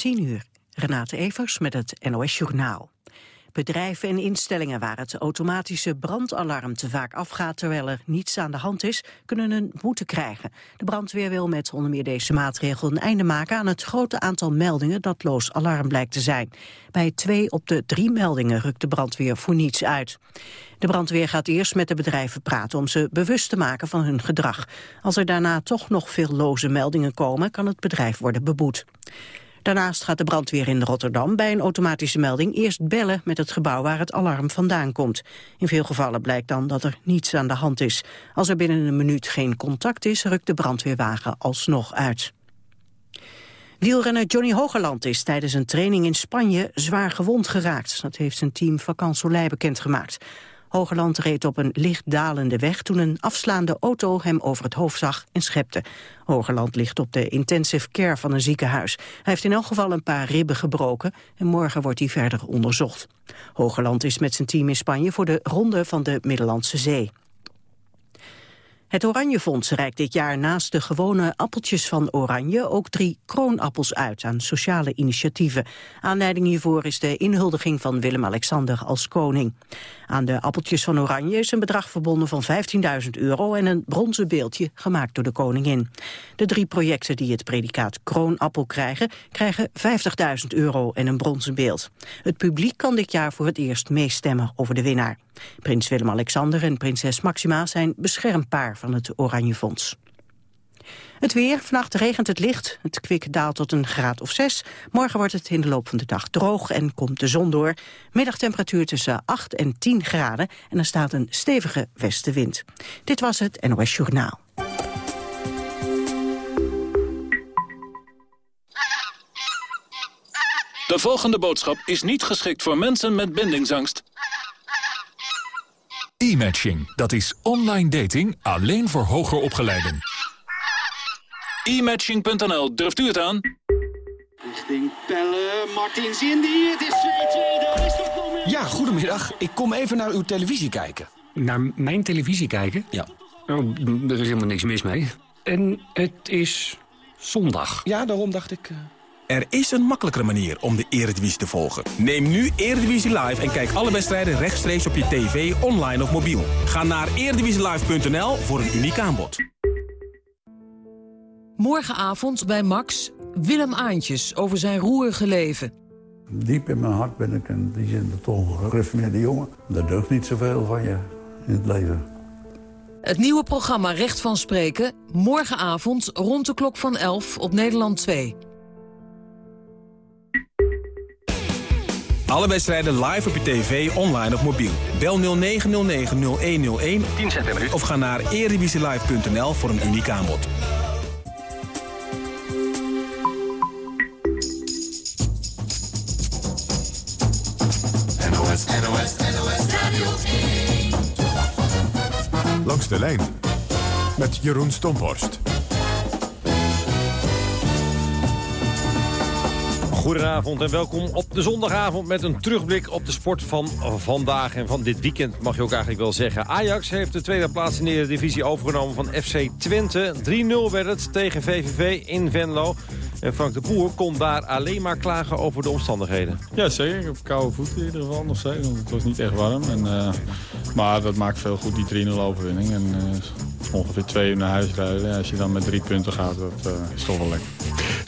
10 uur. Renate Evers met het NOS Journaal. Bedrijven en instellingen waar het automatische brandalarm te vaak afgaat terwijl er niets aan de hand is, kunnen een boete krijgen. De brandweer wil met onder meer deze maatregel een einde maken aan het grote aantal meldingen dat loos alarm blijkt te zijn. Bij twee op de drie meldingen rukt de brandweer voor niets uit. De brandweer gaat eerst met de bedrijven praten om ze bewust te maken van hun gedrag. Als er daarna toch nog veel loze meldingen komen, kan het bedrijf worden beboet. Daarnaast gaat de brandweer in Rotterdam bij een automatische melding eerst bellen met het gebouw waar het alarm vandaan komt. In veel gevallen blijkt dan dat er niets aan de hand is. Als er binnen een minuut geen contact is, rukt de brandweerwagen alsnog uit. Wielrenner Johnny Hogerland is tijdens een training in Spanje zwaar gewond geraakt. Dat heeft zijn team Vakant Soleil bekendgemaakt. Hogerland reed op een licht dalende weg toen een afslaande auto hem over het hoofd zag en schepte. Hogerland ligt op de intensive care van een ziekenhuis. Hij heeft in elk geval een paar ribben gebroken en morgen wordt hij verder onderzocht. Hogerland is met zijn team in Spanje voor de ronde van de Middellandse Zee. Het Oranjefonds reikt dit jaar naast de gewone appeltjes van Oranje ook drie kroonappels uit aan sociale initiatieven. Aanleiding hiervoor is de inhuldiging van Willem-Alexander als koning. Aan de appeltjes van Oranje is een bedrag verbonden van 15.000 euro en een bronzen beeldje gemaakt door de koningin. De drie projecten die het predicaat kroonappel krijgen, krijgen 50.000 euro en een bronzen beeld. Het publiek kan dit jaar voor het eerst meestemmen over de winnaar. Prins Willem-Alexander en prinses Maxima zijn beschermpaar van het Oranje Fonds. Het weer, vannacht regent het licht. Het kwik daalt tot een graad of 6. Morgen wordt het in de loop van de dag droog en komt de zon door. Middagtemperatuur tussen 8 en 10 graden en er staat een stevige westenwind. Dit was het NOS Journaal. De volgende boodschap is niet geschikt voor mensen met bindingsangst. E-matching, dat is online dating alleen voor hoger opgeleiden. E-matching.nl, durft u het aan? Richting Pelle, Martins Indy, het is 2-2, daar is dat moment. Ja, goedemiddag. Ik kom even naar uw televisie kijken. Naar mijn televisie kijken? Ja. Oh, er is helemaal niks mis mee. En het is zondag. Ja, daarom dacht ik... Uh... Er is een makkelijkere manier om de Eredivisie te volgen. Neem nu Eredivisie Live en kijk alle wedstrijden rechtstreeks op je tv, online of mobiel. Ga naar eredivisielive.nl voor een uniek aanbod. Morgenavond bij Max, Willem Aantjes over zijn roerige leven. Diep in mijn hart ben ik in die zin toch een gereffineerde jongen. Er deugt niet zoveel van je in het leven. Het nieuwe programma Recht van Spreken, morgenavond rond de klok van 11 op Nederland 2. Alle wedstrijden live op je tv, online of mobiel. Bel 0909-0101 10 cent per minuut. of ga naar eredivisielive.nl voor een uniek aanbod. NOS, NOS, NOS Radio 1. Langs de lijn met Jeroen Stomhorst. Goedenavond en welkom op de zondagavond met een terugblik op de sport van vandaag en van dit weekend mag je ook eigenlijk wel zeggen. Ajax heeft de tweede plaats in de Eredivisie overgenomen van FC Twente. 3-0 werd het tegen VVV in Venlo. En Frank de Boer kon daar alleen maar klagen over de omstandigheden. Ja, zeker. Ik heb koude voeten in ieder geval nog steeds. Want het was niet echt warm. En, uh, maar dat maakt veel goed, die 3-0 overwinning. En uh, ongeveer twee uur naar huis rijden. Als je dan met drie punten gaat, dat uh, is toch wel lekker.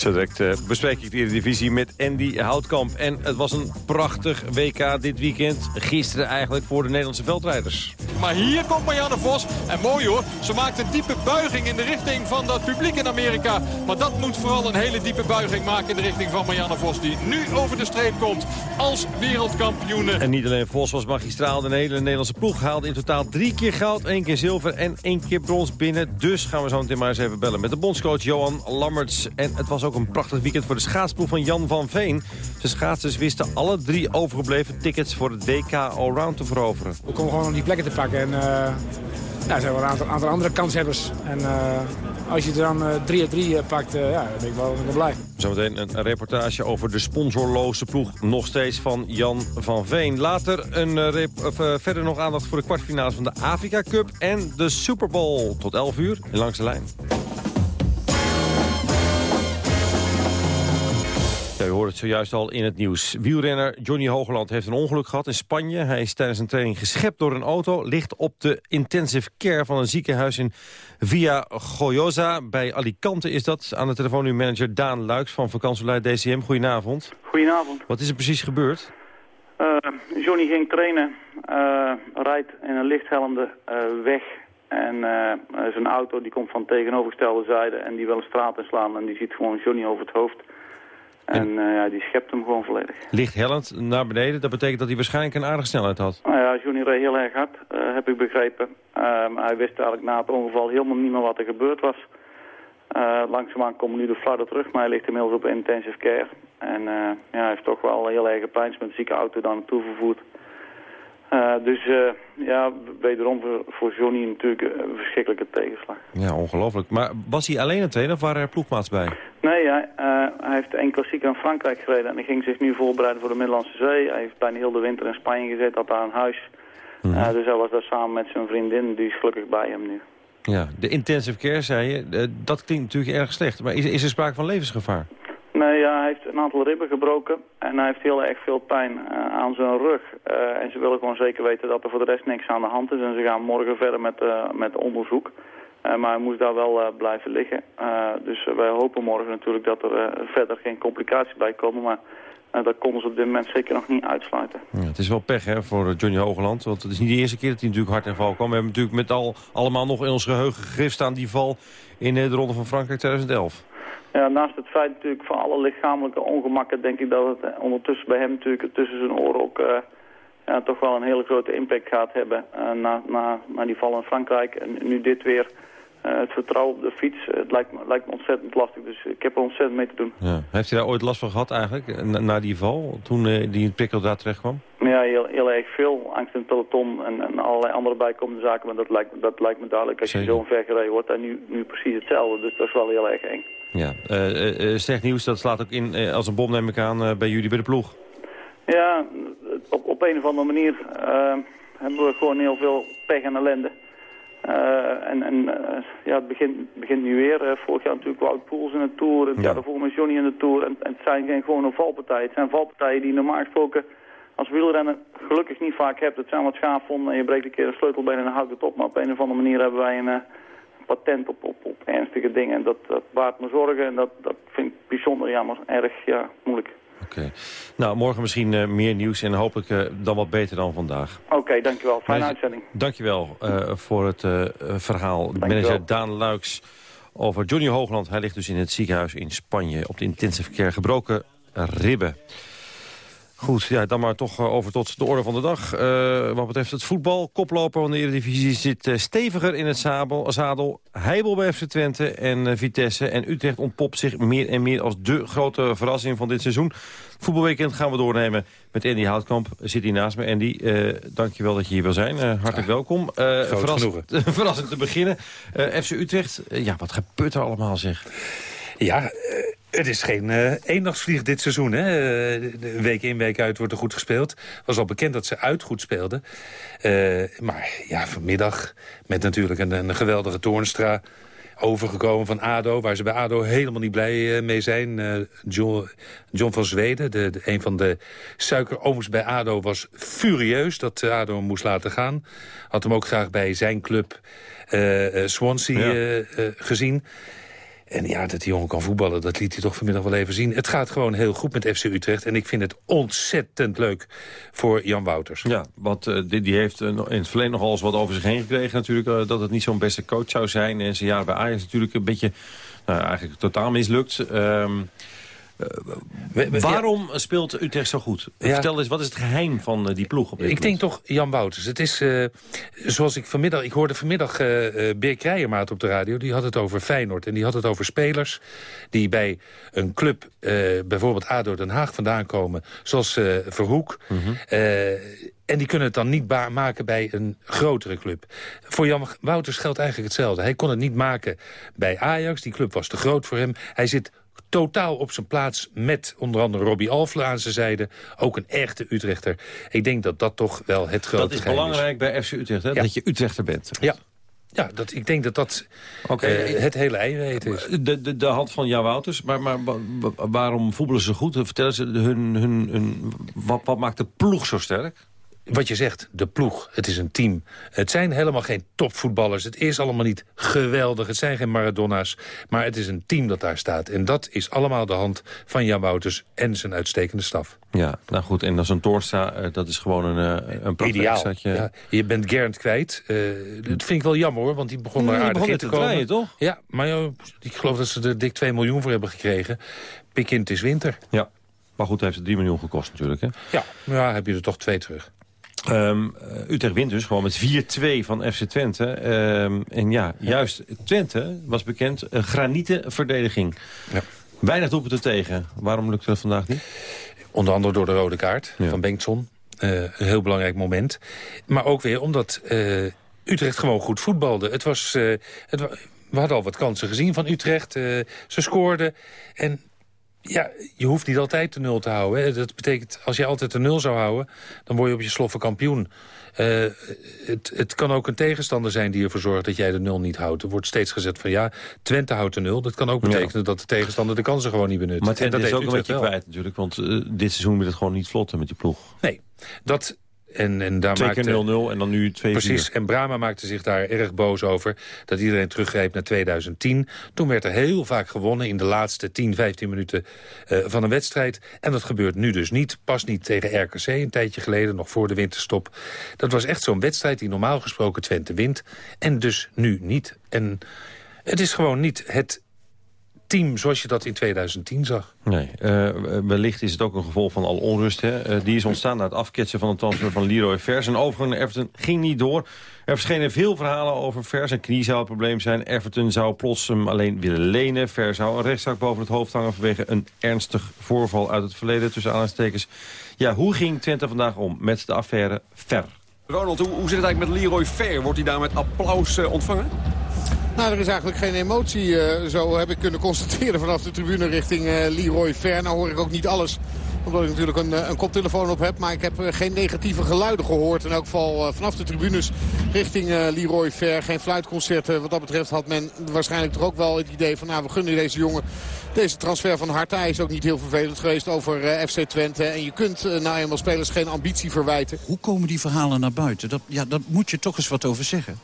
Zo direct uh, bespreek ik de Eredivisie met Andy Houtkamp. En het was een prachtig WK dit weekend. Gisteren eigenlijk voor de Nederlandse veldrijders. Maar hier komt Marianne Vos. En mooi hoor, ze maakt een diepe buiging in de richting van dat publiek in Amerika. Maar dat moet vooral een hele diepe buiging maken in de richting van Marianne Vos. Die nu over de streep komt als wereldkampioene. En niet alleen Vos was magistraal. De hele Nederlandse ploeg haalde in totaal drie keer goud, één keer zilver en één keer brons binnen. Dus gaan we zo meteen maar eens even bellen met de bondscoach Johan Lammerts. En het was ook een prachtig weekend voor de schaatsploeg van Jan van Veen. De schaatsers wisten alle drie overgebleven tickets voor het WK Allround te veroveren. We komen gewoon om die plekken te pakken. En, uh, ja, er zijn wel een aantal, aantal andere kanshebbers. En uh, als je er dan 3 uh, 3 pakt, ja, dan ben ik wel, wel blij. Zometeen een reportage over de sponsorloze ploeg nog steeds van Jan van Veen. Later een of, verder nog aandacht voor de kwartfinale van de Afrika Cup en de Super Bowl. Tot 11 uur en langs de lijn. Ja, u hoort het zojuist al in het nieuws. Wielrenner Johnny Hogeland heeft een ongeluk gehad in Spanje. Hij is tijdens een training geschept door een auto. Ligt op de intensive care van een ziekenhuis in Via Goyosa. Bij Alicante is dat. Aan de telefoon nu manager Daan Luiks van vakantieleid DCM. Goedenavond. Goedenavond. Wat is er precies gebeurd? Uh, Johnny ging trainen, uh, rijdt in een lichthelmde uh, weg. En zijn auto die komt van tegenovergestelde zijde en die wil een straat inslaan. En die ziet gewoon Johnny over het hoofd. En uh, ja, die schept hem gewoon volledig. Licht naar beneden, dat betekent dat hij waarschijnlijk een aardige snelheid had. Nou ja, Johnny reed heel erg hard, uh, heb ik begrepen. Uh, maar hij wist eigenlijk na het ongeval helemaal niet meer wat er gebeurd was. langzaamaan komen nu de flarden terug, maar hij ligt inmiddels op intensive care. En ja, hij heeft toch wel heel erg pijn met een zieke auto daar naartoe vervoerd. Uh, dus uh, ja, wederom voor, voor Johnny natuurlijk een verschrikkelijke tegenslag. Ja, ongelooflijk. Maar was hij alleen het trainen of waren er ploegmaats bij? Nee, hij, uh, hij heeft één klassieker in Frankrijk gereden en hij ging zich nu voorbereiden voor de Middellandse Zee. Hij heeft bijna heel de winter in Spanje gezeten, had daar een huis. Mm -hmm. dus hij was daar samen met zijn vriendin, die is gelukkig bij hem nu. Ja, de intensive care, zei je, dat klinkt natuurlijk erg slecht. Maar is, is er sprake van levensgevaar? Nee, ja, hij heeft een aantal ribben gebroken en hij heeft heel erg veel pijn uh, aan zijn rug. Uh, en ze willen gewoon zeker weten dat er voor de rest niks aan de hand is. En ze gaan morgen verder met, uh, met onderzoek. maar hij moest daar wel blijven liggen. dus wij hopen morgen natuurlijk dat er verder geen complicaties bij komen. Maar dat konden ze op dit moment zeker nog niet uitsluiten. Ja, het is wel pech hè, voor Johnny Hogeland. Want het is niet de eerste keer dat hij natuurlijk hard in val kwam. We hebben natuurlijk met al, allemaal nog in ons geheugen gegrift aan die val in de Ronde van Frankrijk 2011. Ja, naast het feit natuurlijk van alle lichamelijke ongemakken... denk ik dat het ondertussen bij hem natuurlijk tussen zijn oren ook... Uh, ja, toch wel een hele grote impact gaat hebben uh, na, na, na die val in Frankrijk. En nu dit weer, uh, het vertrouwen op de fiets, het lijkt me, lijkt me ontzettend lastig. Dus ik heb er ontzettend mee te doen. Ja. Heeft hij daar ooit last van gehad eigenlijk, na, na die val, toen die prikkel daar terecht kwam? Ja, heel, heel erg veel. Angst in het peloton en, en allerlei andere bijkomende zaken. Maar dat lijkt, dat lijkt me duidelijk als Zeker. je zo ver gereden wordt. En nu, nu precies hetzelfde, dus dat is wel heel erg eng. Ja, uh, uh, slecht nieuws, dat slaat ook in uh, als een bom neem ik aan bij jullie bij de ploeg. Ja, op, op een of andere manier hebben we gewoon heel veel pech en ellende. En en ja, het begint, begint nu weer. vorig jaar natuurlijk Wout Poels in de Tour, het ja. jaar daarvoor met Johnny in de Tour. En, en het zijn geen gewone valpartijen. Het zijn valpartijen die normaal gesproken als wielrenner gelukkig niet vaak hebt. Het zijn wat schaafvonden en je breekt een keer een sleutelbeen en dan houdt het op. Maar op een of andere manier hebben wij een patent op, op, op ernstige dingen. En dat, dat baart me zorgen en dat, dat vind ik bijzonder jammer. Erg ja, moeilijk. Oké. Okay. Nou, morgen misschien uh, meer nieuws en hopelijk uh, dan wat beter dan vandaag. Oké, okay, dankjewel. Fijne uitzending. Dankjewel uh, voor het verhaal. Dankjewel. Manager Daan Luiks over Johnny Hoogland. Hij ligt dus in het ziekenhuis in Spanje op de intensive care gebroken ribben. Goed, ja, dan maar toch over tot de orde van de dag. Uh, wat betreft het voetbal, koploper van de Eredivisie zit uh, steviger in het zadel. zadel. Heibel bij FC Twente en uh, Vitesse. En Utrecht ontpopt zich meer en meer als de grote verrassing van dit seizoen. Voetbalweekend gaan we doornemen met Andy Houtkamp. Zit hier naast me. Andy, dankjewel dat je hier wil zijn. hartelijk ja, welkom. verrassend, verrassend te beginnen. FC Utrecht, ja, wat gebeurt er allemaal zeg? Ja, het is geen uh, eendagsvlieg dit seizoen. Hè? De week in, week uit wordt er goed gespeeld. was al bekend dat ze uit goed speelden. Uh, maar ja, vanmiddag met natuurlijk een, een geweldige Toornstra overgekomen van ADO... waar ze bij ADO helemaal niet blij mee zijn. John, John, van Zweden, de, de, een van de suikerooms bij ADO... was furieus dat ADO hem moest laten gaan. Had hem ook graag bij zijn club uh, Swansea ja. gezien. En ja, dat die jongen kan voetballen, dat liet hij toch vanmiddag wel even zien. Het gaat gewoon heel goed met FC Utrecht. En ik vind het ontzettend leuk voor Jan Wouters. Ja, want uh, die, heeft uh, in het verleden nogal eens wat over zich heen gekregen natuurlijk. Uh, dat het niet zo'n beste coach zou zijn. En zijn jaren bij Ajax natuurlijk een beetje, nou, eigenlijk totaal mislukt. Um, uh, waarom ja. speelt Utrecht zo goed? Ja. Vertel eens, wat is het geheim van uh, die ploeg? Op dit ik moment? denk toch Jan Wouters. Het is, uh, zoals ik vanmiddag... Ik hoorde vanmiddag Beer Krijgermaat op de radio. Die had het over Feyenoord. En die had het over spelers die bij een club... bijvoorbeeld ADO Den Haag vandaan komen. Zoals Verhoek. Mm -hmm. En die kunnen het dan niet maken bij een grotere club. Voor Jan Wouters geldt eigenlijk hetzelfde. Hij kon het niet maken bij Ajax. Die club was te groot voor hem. Hij zit totaal op zijn plaats met onder andere Robbie Alfle aan zijn zijde. Ook een echte Utrechter. Ik denk dat dat toch wel het grote Dat is belangrijk bij FC Utrecht, hè? Ja. dat je Utrechter bent. Ja. Ja, dat, ik denk dat dat eh, het hele eiwit is. De, de, de hand van Jan Wouters, maar, maar wa- wa- waarom voetballen ze goed? Vertellen ze hun, hun, hun, wat, wat maakt de ploeg zo sterk? Wat je zegt, de ploeg, het is een team. Het zijn helemaal geen topvoetballers. Het is allemaal niet geweldig. Het zijn geen Maradona's. Maar het is een team dat daar staat. En dat is allemaal de hand van Jan Wouters en zijn uitstekende staf. Ja, nou goed, en dan zo'n Toornstra, eh, dat is gewoon een, eh, een Ideaal. extraatje. Ja, je bent Gernd kwijt. Eh, dat vind ik wel jammer hoor, want die begon Nee, er aardig begon in te te komen. draaien, toch? Ja, maar joh, ik geloof dat ze er dik 2 miljoen voor hebben gekregen. Pik in, het is winter. Ja, maar goed, heeft het 3 miljoen gekost natuurlijk. Hè? Ja, ja heb je er toch twee terug. Ehm, eh, Utrecht wint dus gewoon met 4-2 van FC Twente. Ehm, en ja, juist Twente was bekend een granieten verdediging. Ja. Weinig doelpunten tegen. Waarom lukte dat vandaag niet? Onder andere door de rode kaart Ja. van Bengtson. Eh, een heel belangrijk moment. Maar ook weer omdat eh, Utrecht gewoon goed voetbalde. Het was, het wa- we hadden al wat kansen gezien van Utrecht. Ze scoorden. En ja, je hoeft niet altijd de nul te houden. Hè. Dat betekent, als je altijd de nul zou houden... dan word je op je sloffen kampioen. Eh, het, het kan ook een tegenstander zijn die ervoor zorgt dat jij de nul niet houdt. Er wordt steeds gezegd van ja, Twente houdt de nul. Dat kan ook betekenen dat de tegenstander de kansen gewoon niet benut. Maar En Twente dat is ook een beetje kwijt natuurlijk. Want eh, dit seizoen wil het gewoon niet vlotten met die ploeg. Nee, dat... En, en daar Twee keer maakte, 0-0 en dan nu 2-4. Precies, en Brama maakte zich daar erg boos over... dat iedereen teruggreep naar 2010. Toen werd er heel vaak gewonnen in de laatste 10, 15 minuten eh, van een wedstrijd. En dat gebeurt nu dus niet. Pas niet tegen RKC een tijdje geleden, nog voor de winterstop. Dat was echt zo'n wedstrijd die normaal gesproken Twente wint. En dus nu niet. En het is gewoon niet het team zoals je dat in 2010 zag. Nee, eh, wellicht is het ook een gevolg van al onrust. Hè? Eh, die is ontstaan na het afketsen van de transfer van Leroy Vers. Een overgang naar Everton ging niet door. Er verschenen veel verhalen over Vers. Een knie zou het probleem zijn. Everton zou plots hem alleen willen lenen. Vers zou een rechtszaak boven het hoofd hangen... vanwege een ernstig voorval uit het verleden tussen aanhalingstekens. Ja, hoe ging Twente vandaag om met de affaire Ver? Ronald, hoe, hoe zit het eigenlijk met Leroy Fair? Wordt hij daar met applaus eh, ontvangen? Nou, er is eigenlijk geen emotie, eh, zo heb ik kunnen constateren vanaf de tribune richting eh, Leroy Ver. Nou hoor ik ook niet alles, omdat ik natuurlijk een, eh, een koptelefoon op heb. Maar ik heb geen negatieve geluiden gehoord. In elk geval vanaf de tribunes richting Leroy Ver. Geen fluitconcerten. Wat dat betreft had men waarschijnlijk toch ook wel het idee van... nou, we gunnen deze jongen deze transfer van harte. Hij is ook niet heel vervelend geweest over FC Twente. En je kunt nou eenmaal spelers geen ambitie verwijten. Hoe komen die verhalen naar buiten? Dat, ja, daar moet je toch eens wat over zeggen.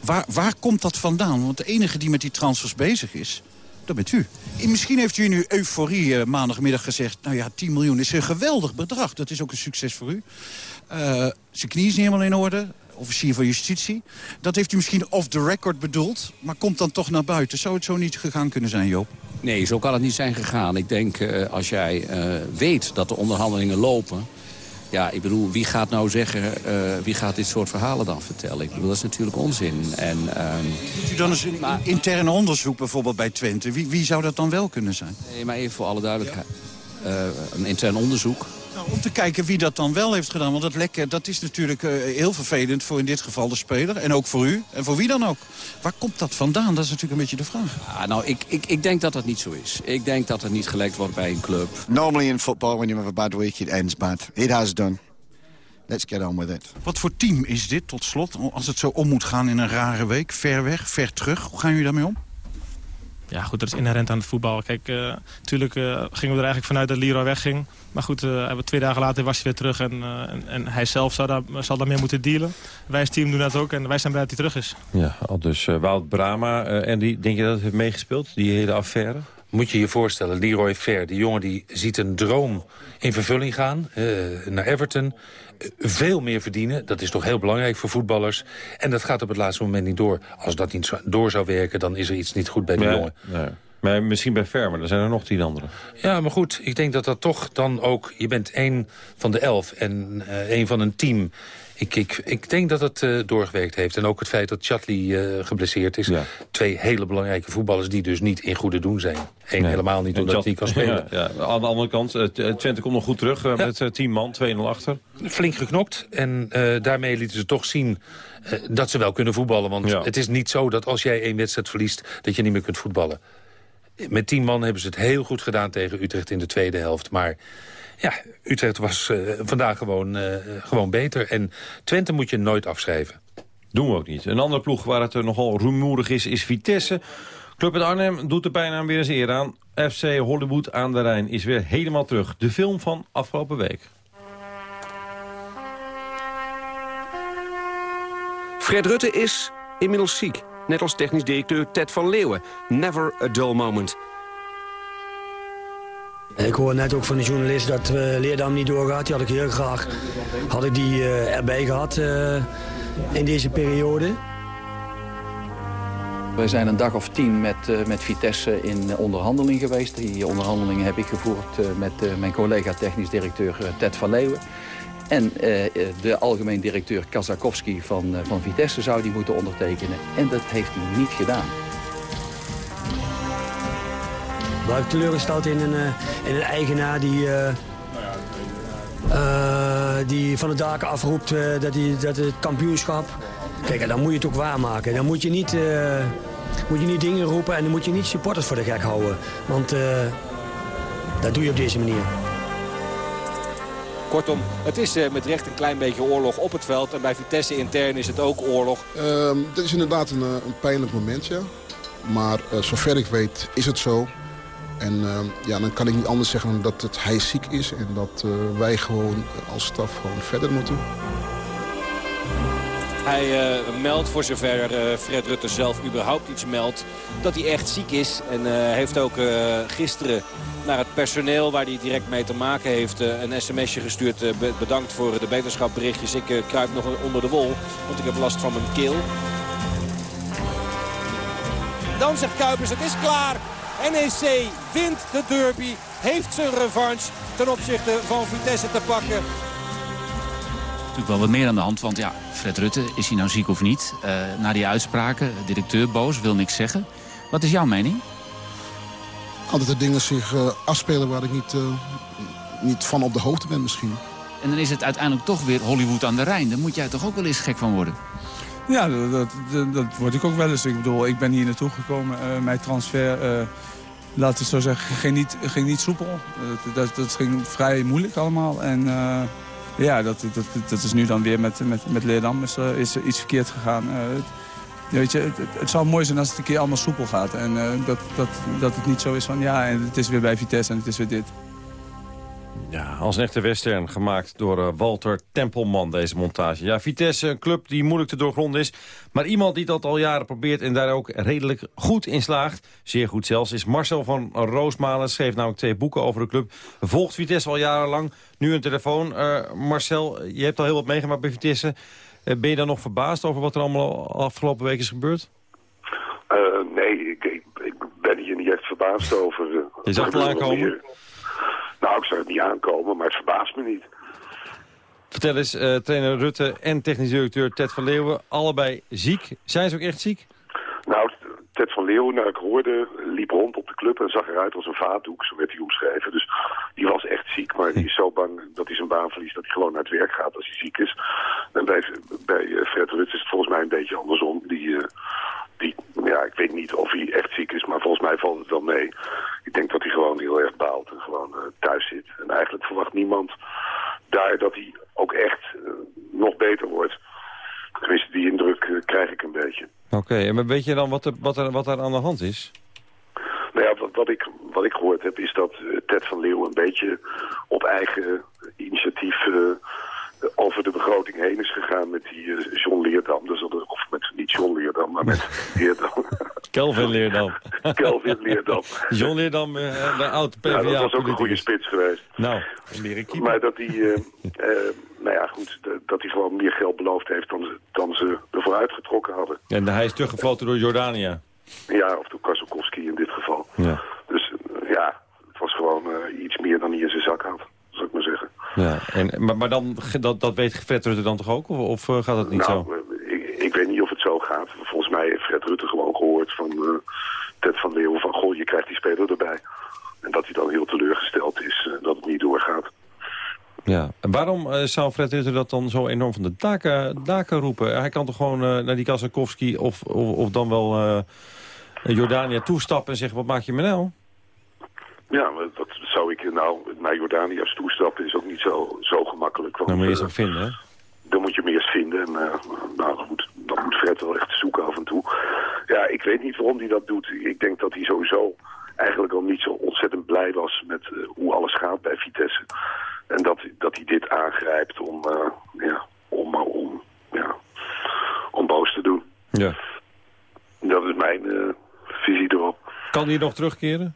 Waar, waar komt dat vandaan? Want de enige die met die transfers bezig is, dat bent u. En misschien heeft u in uw euforie eh, maandagmiddag gezegd... nou ja, 10 miljoen is een geweldig bedrag. Dat is ook een succes voor u. Eh, zijn knie is niet helemaal in orde. Officier van Justitie. Dat heeft u misschien off the record bedoeld. Maar komt dan toch naar buiten. Zou het zo niet gegaan kunnen zijn, Joop? Nee, zo kan het niet zijn gegaan. Ik denk, eh, als jij weet dat de onderhandelingen lopen... Ja, ik bedoel, wie gaat nou zeggen, eh, wie gaat dit soort verhalen dan vertellen? Ik bedoel, dat is natuurlijk onzin. En, ehm, Doet u dan eens een intern onderzoek bijvoorbeeld bij Twente? Wie, wie zou dat dan wel kunnen zijn? nee, maar even voor alle duidelijkheid. Eh, een intern onderzoek. Nou, om te kijken wie dat dan wel heeft gedaan. Want dat lekken, dat is natuurlijk eh, heel vervelend voor in dit geval de speler. En ook voor u. En voor wie dan ook. Waar komt dat vandaan? Dat is natuurlijk een beetje de vraag. Ah, nou, ik, ik, ik denk dat dat niet zo is. Ik denk dat er niet gelekt wordt bij een club. Normally in football, when you have a bad week, it ends bad. It has done. Let's get on with it. Wat voor team is dit tot slot? Als het zo om moet gaan in een rare week. Ver weg, ver terug. Hoe gaan jullie daarmee om? Ja, goed, dat is inherent aan het voetbal. Kijk, natuurlijk gingen we er eigenlijk vanuit dat Leroy wegging. Maar goed, uh, twee dagen later was hij weer terug. En, en, en, hij zelf zou daar, zal daarmee moeten dealen. Wij als team doen dat ook. En wij zijn blij dat hij terug is. Ja, al dus Wout Brama. en die, denk je dat het heeft meegespeeld, die hele affaire? Moet je je voorstellen, Leroy Fair, die jongen die ziet een droom in vervulling gaan. naar Everton. veel meer verdienen. Dat is toch heel belangrijk voor voetballers. En dat gaat op het laatste moment niet door. Als dat niet door zou werken, dan is er iets niet goed bij die nee, jongen. Nee. Maar misschien bij Vermer, er zijn er nog tien anderen. Ja, maar goed, ik denk dat dat toch dan ook... Je bent één van de elf en uh, één van een team. Ik, ik, ik denk dat het uh, doorgewerkt heeft. En ook het feit dat Chatley uh, geblesseerd is. Ja. Twee hele belangrijke voetballers die dus niet in goede doen zijn. Eén nee. helemaal niet, omdat hij kan spelen. Ja, ja. Aan de andere kant, Twente komt nog goed terug met tien man, 2-0 achter. Flink geknokt en daarmee lieten ze toch zien... dat ze wel kunnen voetballen. Want het is niet zo dat als jij één wedstrijd verliest... dat je niet meer kunt voetballen. Met tien man hebben ze het heel goed gedaan tegen Utrecht in de tweede helft. Maar ja, Utrecht was uh, vandaag gewoon, uh, gewoon beter. En Twente moet je nooit afschrijven. Doen we ook niet. Een andere ploeg waar het nogal rumoerig is, is Vitesse. Club uit Arnhem doet er bijna weer eens eer aan. FC Hollywood aan de Rijn is weer helemaal terug. De film van afgelopen week. Fred Rutte is inmiddels ziek. Net als technisch directeur Ted van Leeuwen. Never a dull moment. Ik hoor net ook van de journalist dat uh, Leerdam niet doorgaat. Die had ik heel graag had ik die, uh, erbij gehad uh, in deze periode. Wij zijn een dag of tien met, met Vitesse in onderhandeling geweest. Die onderhandelingen heb ik gevoerd met mijn collega technisch directeur Ted van Leeuwen. En de algemeen directeur Kazakowski van, van Vitesse zou die moeten ondertekenen. En dat heeft hij niet gedaan. Maar ik teleurgesteld in een, in een eigenaar die, uh, uh, die van de daken afroept uh, dat, die, dat het kampioenschap... Kijk, dan moet je het ook waarmaken. Dan moet je niet, moet je niet dingen roepen en dan moet je niet supporters voor de gek houden. Want dat doe je op deze manier. Kortom, het is met recht een klein beetje oorlog op het veld. En bij Vitesse intern is het ook oorlog. Uh, dit is inderdaad een, een pijnlijk moment, ja. Maar uh, zover ik weet is het zo. En uh, ja, dan kan ik niet anders zeggen dan dat het, hij ziek is. En dat uh, wij gewoon als staf gewoon verder moeten. Hij uh, meldt voor zover Fred Rutte zelf überhaupt iets meldt... dat hij echt ziek is. En heeft ook gisteren naar het personeel waar hij direct mee te maken heeft... een sms'je gestuurd. bedankt voor de beterschapberichtjes. Ik kruip nog onder de wol, want ik heb last van mijn keel. Dan zegt Kuipers, het is klaar. NEC wint de derby, heeft zijn revanche ten opzichte van Vitesse te pakken. Natuurlijk wel wat meer aan de hand, want ja, Fred Rutte, is hij nou ziek of niet? Uh, na die uitspraken, directeur boos, wil niks zeggen. Wat is jouw mening? Altijd de dingen zich uh, afspelen waar ik niet, uh, niet van op de hoogte ben misschien. En dan is het uiteindelijk toch weer Hollywood aan de Rijn. Daar moet jij toch ook wel eens gek van worden? Ja, dat, dat, dat word ik ook wel eens. Ik bedoel, ik ben hier naartoe gekomen. Uh, mijn transfer, uh, laten we zo zeggen, ging niet, ging niet soepel. Dat, dat ging vrij moeilijk allemaal. En ja, dat, dat, dat is nu dan weer met, met, met Leerdam is, is iets verkeerd gegaan. weet je, het, het, zou mooi zijn als het een keer allemaal soepel gaat. En dat, dat, dat het niet zo is van ja, en het is weer bij Vitesse en het is weer dit. Ja, als een echte western gemaakt door uh, Walter Tempelman, deze montage. Ja, Vitesse, een club die moeilijk te doorgronden is. Maar iemand die dat al jaren probeert en daar ook redelijk goed in slaagt... zeer goed zelfs, is Marcel van Roosmalen. Schreef namelijk twee boeken over de club. Volgt Vitesse al jarenlang. Nu een telefoon. Uh, Marcel, je hebt al heel wat meegemaakt bij Vitesse. Uh, ben je dan nog verbaasd over wat er allemaal afgelopen week is gebeurd? nee, ik, ik, ben hier niet echt verbaasd over. je zag het aankomen? Nou, ik zou het niet aankomen, maar het verbaast me niet. Vertel eens, uh, trainer Rutte en technisch directeur Ted van Leeuwen, allebei ziek. Zijn ze ook echt ziek? Nou, Ted van Leeuwen, naar ik hoorde, liep rond op de club en zag eruit als een vaatdoek, zo werd hij omschreven. Dus die was echt ziek, maar die is zo bang dat hij zijn baan verliest dat hij gewoon naar het werk gaat als hij ziek is. En bij, bij Fred Rutte is het volgens mij een beetje andersom. Die, uh, die, ja, ik weet niet of hij echt ziek is, maar volgens mij valt het wel mee. Ik denk dat hij gewoon heel erg baalt en gewoon uh, thuis zit. En eigenlijk verwacht niemand daar dat hij ook echt uh, nog beter wordt. Tenminste, die indruk uh, krijg ik een beetje. Oké, okay, en weet je dan wat er, wat, er, wat er aan de hand is? Nou ja, wat, wat, ik, wat ik gehoord heb is dat Ted van Leeuwen een beetje op eigen initiatief over de begroting heen is gegaan met die uh, John Leerdam. Dus, of met, niet John Leerdam, maar met Leerdam. Kelvin Leerdam. Kelvin Leerdam. John Leerdam, uh, de oude PvdA. Ja, dat was ook een goede spits geweest. Nou, Maar dat hij, uh, nou ja goed, dat hij gewoon meer geld beloofd heeft dan ze, dan ze ervoor uitgetrokken hadden. En hij is teruggefloten door Jordania. Ja, of door Kazakowski in dit geval. Ja. Dus ja, het was gewoon iets meer dan hij in zijn zak had, zou ik maar zeggen. Ja, en, maar, maar dan, dat, dat weet Fred Rutte dan toch ook? Of, of uh, gaat dat niet nou, zo? Ik, ik, weet niet of het zo gaat. Volgens mij heeft Fred Rutte gewoon gehoord van uh, Ted van Leeuwen van... goh, je krijgt die speler erbij. En dat hij dan heel teleurgesteld is uh, dat het niet doorgaat. Ja, en waarom zou Fred Rutte dat dan zo enorm van de daken, daken roepen? Hij kan toch gewoon naar die Kazakowski of, of, of dan wel Jordania toestappen en zeggen... wat maak je me nou? Ja, dat nou naar Jordania's toestappen is ook niet zo, zo gemakkelijk. Want, dan moet je eerst nog vinden, hè? Dan moet je hem eerst vinden. En uh, nou dan moet Fred wel echt zoeken af en toe. Ja, ik weet niet waarom hij dat doet. Ik denk dat hij sowieso eigenlijk al niet zo ontzettend blij was met eh, hoe alles gaat bij Vitesse. En dat, dat hij dit aangrijpt om, eh, ja, om, eh, om, ja, om boos te doen. Ja. Dat is mijn eh, visie erop. Kan hij nog terugkeren?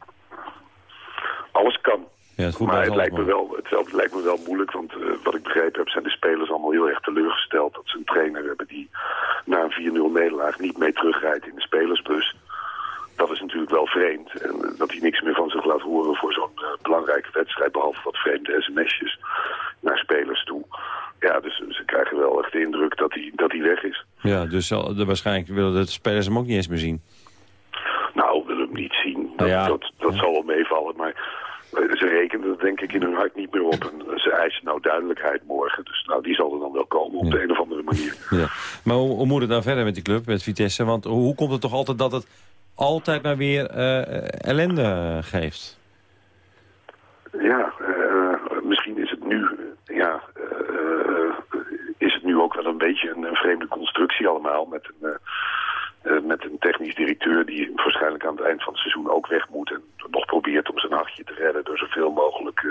Alles kan. Ja, het maar het lijkt, me wel, het, lijkt me wel moeilijk, want eh, wat ik begrepen heb zijn de spelers allemaal heel erg teleurgesteld. Dat ze een trainer hebben die na een 4-0 nederlaag niet mee terugrijdt in de spelersbus. Dat is natuurlijk wel vreemd. En eh, dat hij niks meer van zich laat horen voor zo'n eh, belangrijke wedstrijd, behalve wat vreemde sms'jes naar spelers toe. Ja, dus ze krijgen wel echt de indruk dat hij, dat hij weg is. Ja, dus waarschijnlijk willen de spelers hem ook niet eens meer zien. Nou, willen hem niet zien. Dat, Ja. dat, dat zal wel meevallen, maar ze rekenen er denk ik in hun hart niet meer op. En ze eisen nou duidelijkheid morgen. Dus nou, die zal er dan wel komen op de een of andere manier. Ja. Maar hoe, hoe moet het nou verder met die club, met Vitesse? Want hoe, komt het toch altijd dat het altijd maar weer eh, ellende geeft? Ja, eh, misschien is het nu, eh, ja, eh, is het nu ook wel een beetje een, een vreemde constructie allemaal. Met een, eh, eh, met een technisch directeur die waarschijnlijk aan het eind van het seizoen ook weg moet. En nog probeert om zijn nachtje te redden door zoveel mogelijk eh,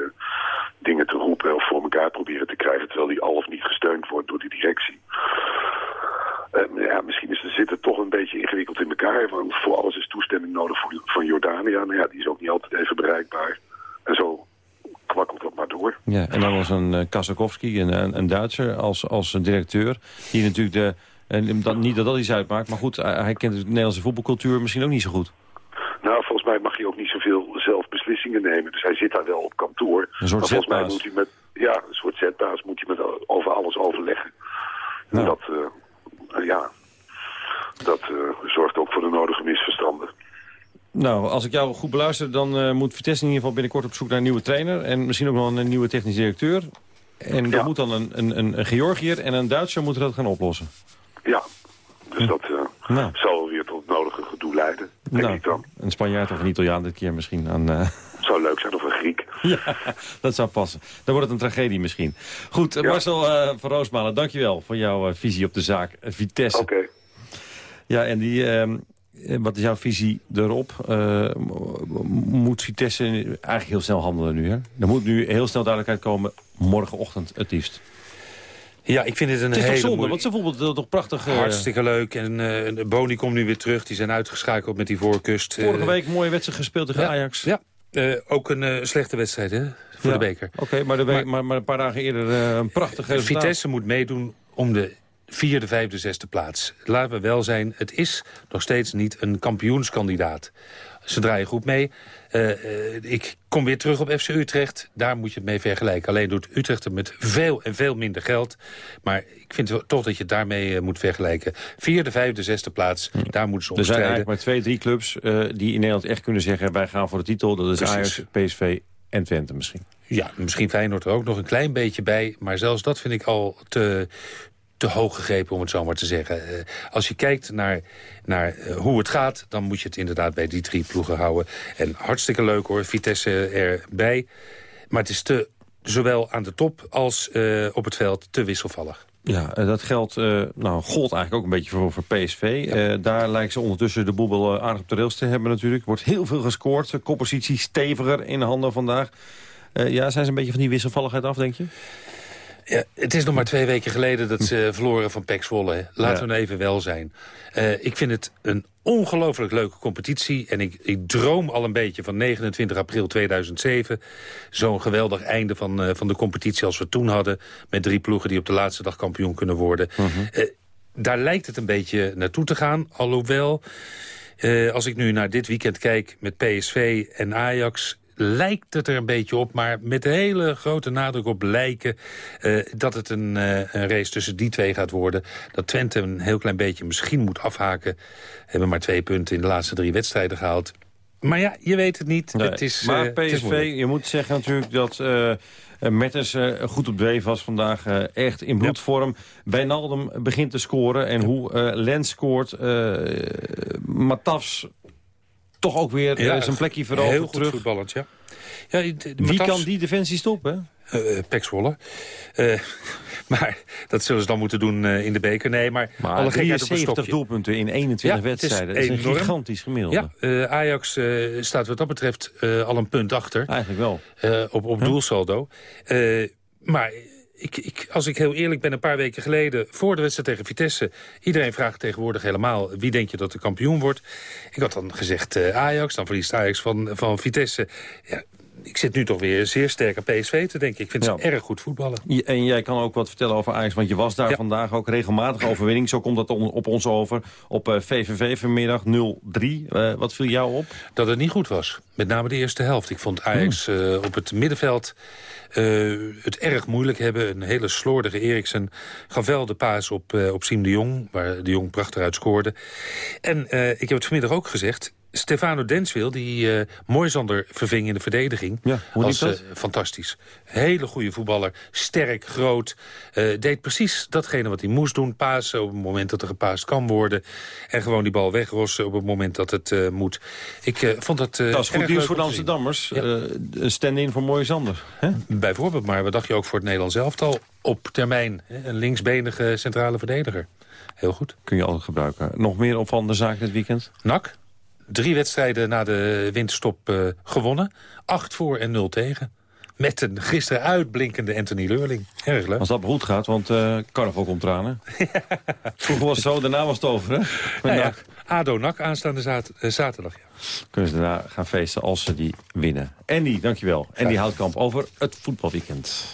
dingen te roepen of voor elkaar proberen te krijgen. Terwijl die al of niet gesteund wordt door de directie. Eh, ja, misschien is de zitten toch een beetje ingewikkeld in elkaar. Want voor alles is toestemming nodig van Jordania. Nou ja, die is ook niet altijd even bereikbaar. En zo kwakkelt dat maar door. Ja, en dan was een uh, Kasakowski, een, een, een Duitser, als, als directeur. Die natuurlijk de... En dat, niet dat dat iets uitmaakt, maar goed, hij, kent de Nederlandse voetbalcultuur misschien ook niet zo goed. Nou, volgens mij mag hij ook niet zoveel zelf beslissingen nemen. Dus hij zit daar wel op kantoor. Een soort maar volgens mij moet hij met, ja, een soort zetbaas moet hij met over alles overleggen. En dat, eh, ja, dat eh, zorgt ook voor de nodige misverstanden. Nou, als ik jou goed beluister, dan eh, moet Vitesse in ieder geval binnenkort op zoek naar een nieuwe trainer. En misschien ook nog een nieuwe technisch directeur. En dan moet dan een, een, een, een Georgiër en een Duitser moeten dat gaan oplossen. Ja, dus dat eh, Nou. zal weer tot het nodige gedoe leiden, denk nou, ik dan. een Spanjaard of een Italiaan dit keer misschien. Aan, Het zou leuk zijn of een Griek. ja, dat zou passen. Dan wordt het een tragedie misschien. Goed, eh, Marcel van Roosmalen, dankjewel voor jouw visie op de zaak Vitesse. Oké. Ja, en die, ehm, eh, wat is jouw visie erop? Moet Vitesse eigenlijk heel snel handelen nu, hè? Er moet nu heel snel duidelijkheid komen, morgenochtend het liefst. Ja, ik vind het een Het is hele toch zonde, want ze vonden het toch prachtig... eh, Hartstikke leuk. En eh Boni komt nu weer terug. Die zijn uitgeschakeld met die voorkust. Vorige Eh, week een mooie wedstrijd gespeeld tegen ja, Ajax. Ja, ook een slechte wedstrijd hè, voor Ja, de beker. Oké, maar, week- maar, maar een paar dagen eerder eh, een prachtig resultaat. Vitesse moet meedoen om de vierde, vijfde, zesde plaats. Laten we wel zijn, het is nog steeds niet een kampioenskandidaat. Ze draaien goed mee. Eh, eh, ik kom weer terug op FC Utrecht. Daar moet je het mee vergelijken. Alleen doet Utrecht het met veel en veel minder geld. Maar ik vind toch dat je het daarmee eh, moet vergelijken. Vierde, vijfde, zesde plaats. Daar moeten ze om Er zijn eigenlijk maar twee, drie clubs die in Nederland echt kunnen zeggen... wij gaan voor de titel. Dat is Precies. Ajax, PSV en Twente misschien. Ja, misschien Feyenoord er ook nog een klein beetje bij. Maar zelfs dat vind ik al te, te hoog gegrepen, om het zo maar te zeggen. Eh, als je kijkt naar, naar eh, hoe het gaat... dan moet je het inderdaad bij die drie ploegen houden. En hartstikke leuk hoor, Vitesse erbij. Maar het is te, zowel aan de top als eh, op het veld te wisselvallig. Ja, dat geldt, nou, gold eigenlijk ook een beetje voor, voor PSV. Daar lijken ze ondertussen de boel wel aardig op de rails te hebben natuurlijk. Wordt heel veel gescoord. De koppositie steviger in de handen vandaag. Ja, zijn ze een beetje van die wisselvalligheid af, denk je? Ja, het is nog maar twee weken geleden dat ze verloren van PEC Zwolle. Laten Ja. we nou even wel zijn. Eh, ik vind het een ongelooflijk leuke competitie. En ik, ik droom al een beetje van 29 april 2007. Zo'n geweldig einde van, eh, van de competitie als we toen hadden. Met drie ploegen die op de laatste dag kampioen kunnen worden. Eh, daar lijkt het een beetje naartoe te gaan. Alhoewel, als ik nu naar dit weekend kijk met PSV en Ajax lijkt het er een beetje op, maar met hele grote nadruk op lijken... eh, dat het een, eh, een race tussen die twee gaat worden. Dat Twente een heel klein beetje misschien moet afhaken. Hebben maar twee punten in de laatste drie wedstrijden gehaald. Maar ja, je weet het niet. Nee, het is, maar eh, het is PSV, je moet zeggen natuurlijk dat uh, Mertens uh, goed op dreef was vandaag. Uh, echt in bloedvorm. Wijnaldum begint te scoren. En hoe Lens scoort. Matafs toch ook weer ja, zijn plekje veroverd heel goed terug. voetballend, ja. ja Wie kan die defensie stoppen? Uh, Pek Zwolle. Uh, Maar dat zullen ze dan moeten doen eh, in de beker. Nee, maar, Maar alle gekheid op een 73 stokje. doelpunten in 21 Ja, wedstrijden. Dat is een gigantisch gemiddelde. Ja, eh, Ajax eh, staat wat dat betreft eh, al een punt achter. Eigenlijk wel. Eh, op op doelsaldo. Eh, maar ik, ik, als ik heel eerlijk ben, een paar weken geleden... voor de wedstrijd tegen Vitesse... iedereen vraagt tegenwoordig helemaal... wie denk je dat de kampioen wordt? Ik had dan gezegd eh, Ajax, dan verliest Ajax van, van Vitesse. Ja, ik zit nu toch weer zeer sterk aan PSV te denken. Ik vind Ja. ze erg goed voetballen. En jij kan ook wat vertellen over Ajax, want je was daar vandaag ook regelmatig overwinning. Zo komt dat op ons over. Op eh, VVV vanmiddag 0-3. Eh, wat viel jou op? Dat het niet goed was. Met name de eerste helft. Ik vond Ajax Hmm. eh, op het middenveld eh, het erg moeilijk hebben. Een hele slordige Eriksen gaf wel de paas op, eh, op Siem de Jong... waar de Jong prachtig uit scoorde. En eh, ik heb het vanmiddag ook gezegd... Stefano Denswil, die eh Moisander verving in de verdediging. hoe liep was, dat? eh, fantastisch. Hele goede voetballer. Sterk, groot. eh, deed precies datgene wat hij moest doen. Pasen op het moment dat er gepaast kan worden. En gewoon die bal wegrossen op het moment dat het moet. Ik vond dat dat is goed nieuws voor de. Amsterdammers. Een stand-in voor Mooi Zander. Bijvoorbeeld, maar wat dacht je ook voor het Nederlands elftal? Op termijn, een linksbenige centrale verdediger. Heel goed. Kun je altijd gebruiken. Nog meer opvallende zaken dit weekend? NAC, drie wedstrijden na de winterstop eh, gewonnen. Acht voor en nul tegen. Met een gisteren uitblinkende Anthony Leurling. Erg leuk. Als dat goed gaat, want eh carnaval komt eraan, hè? Vroeger was het zo, daarna was het over, hè? Met ja, NAC. ADO NAC aanstaande eh, zaterdag. Ja. Kunnen ze daarna gaan feesten als ze die winnen. Andy, dankjewel. Andy Houtkamp over het voetbalweekend.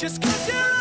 Just cause you're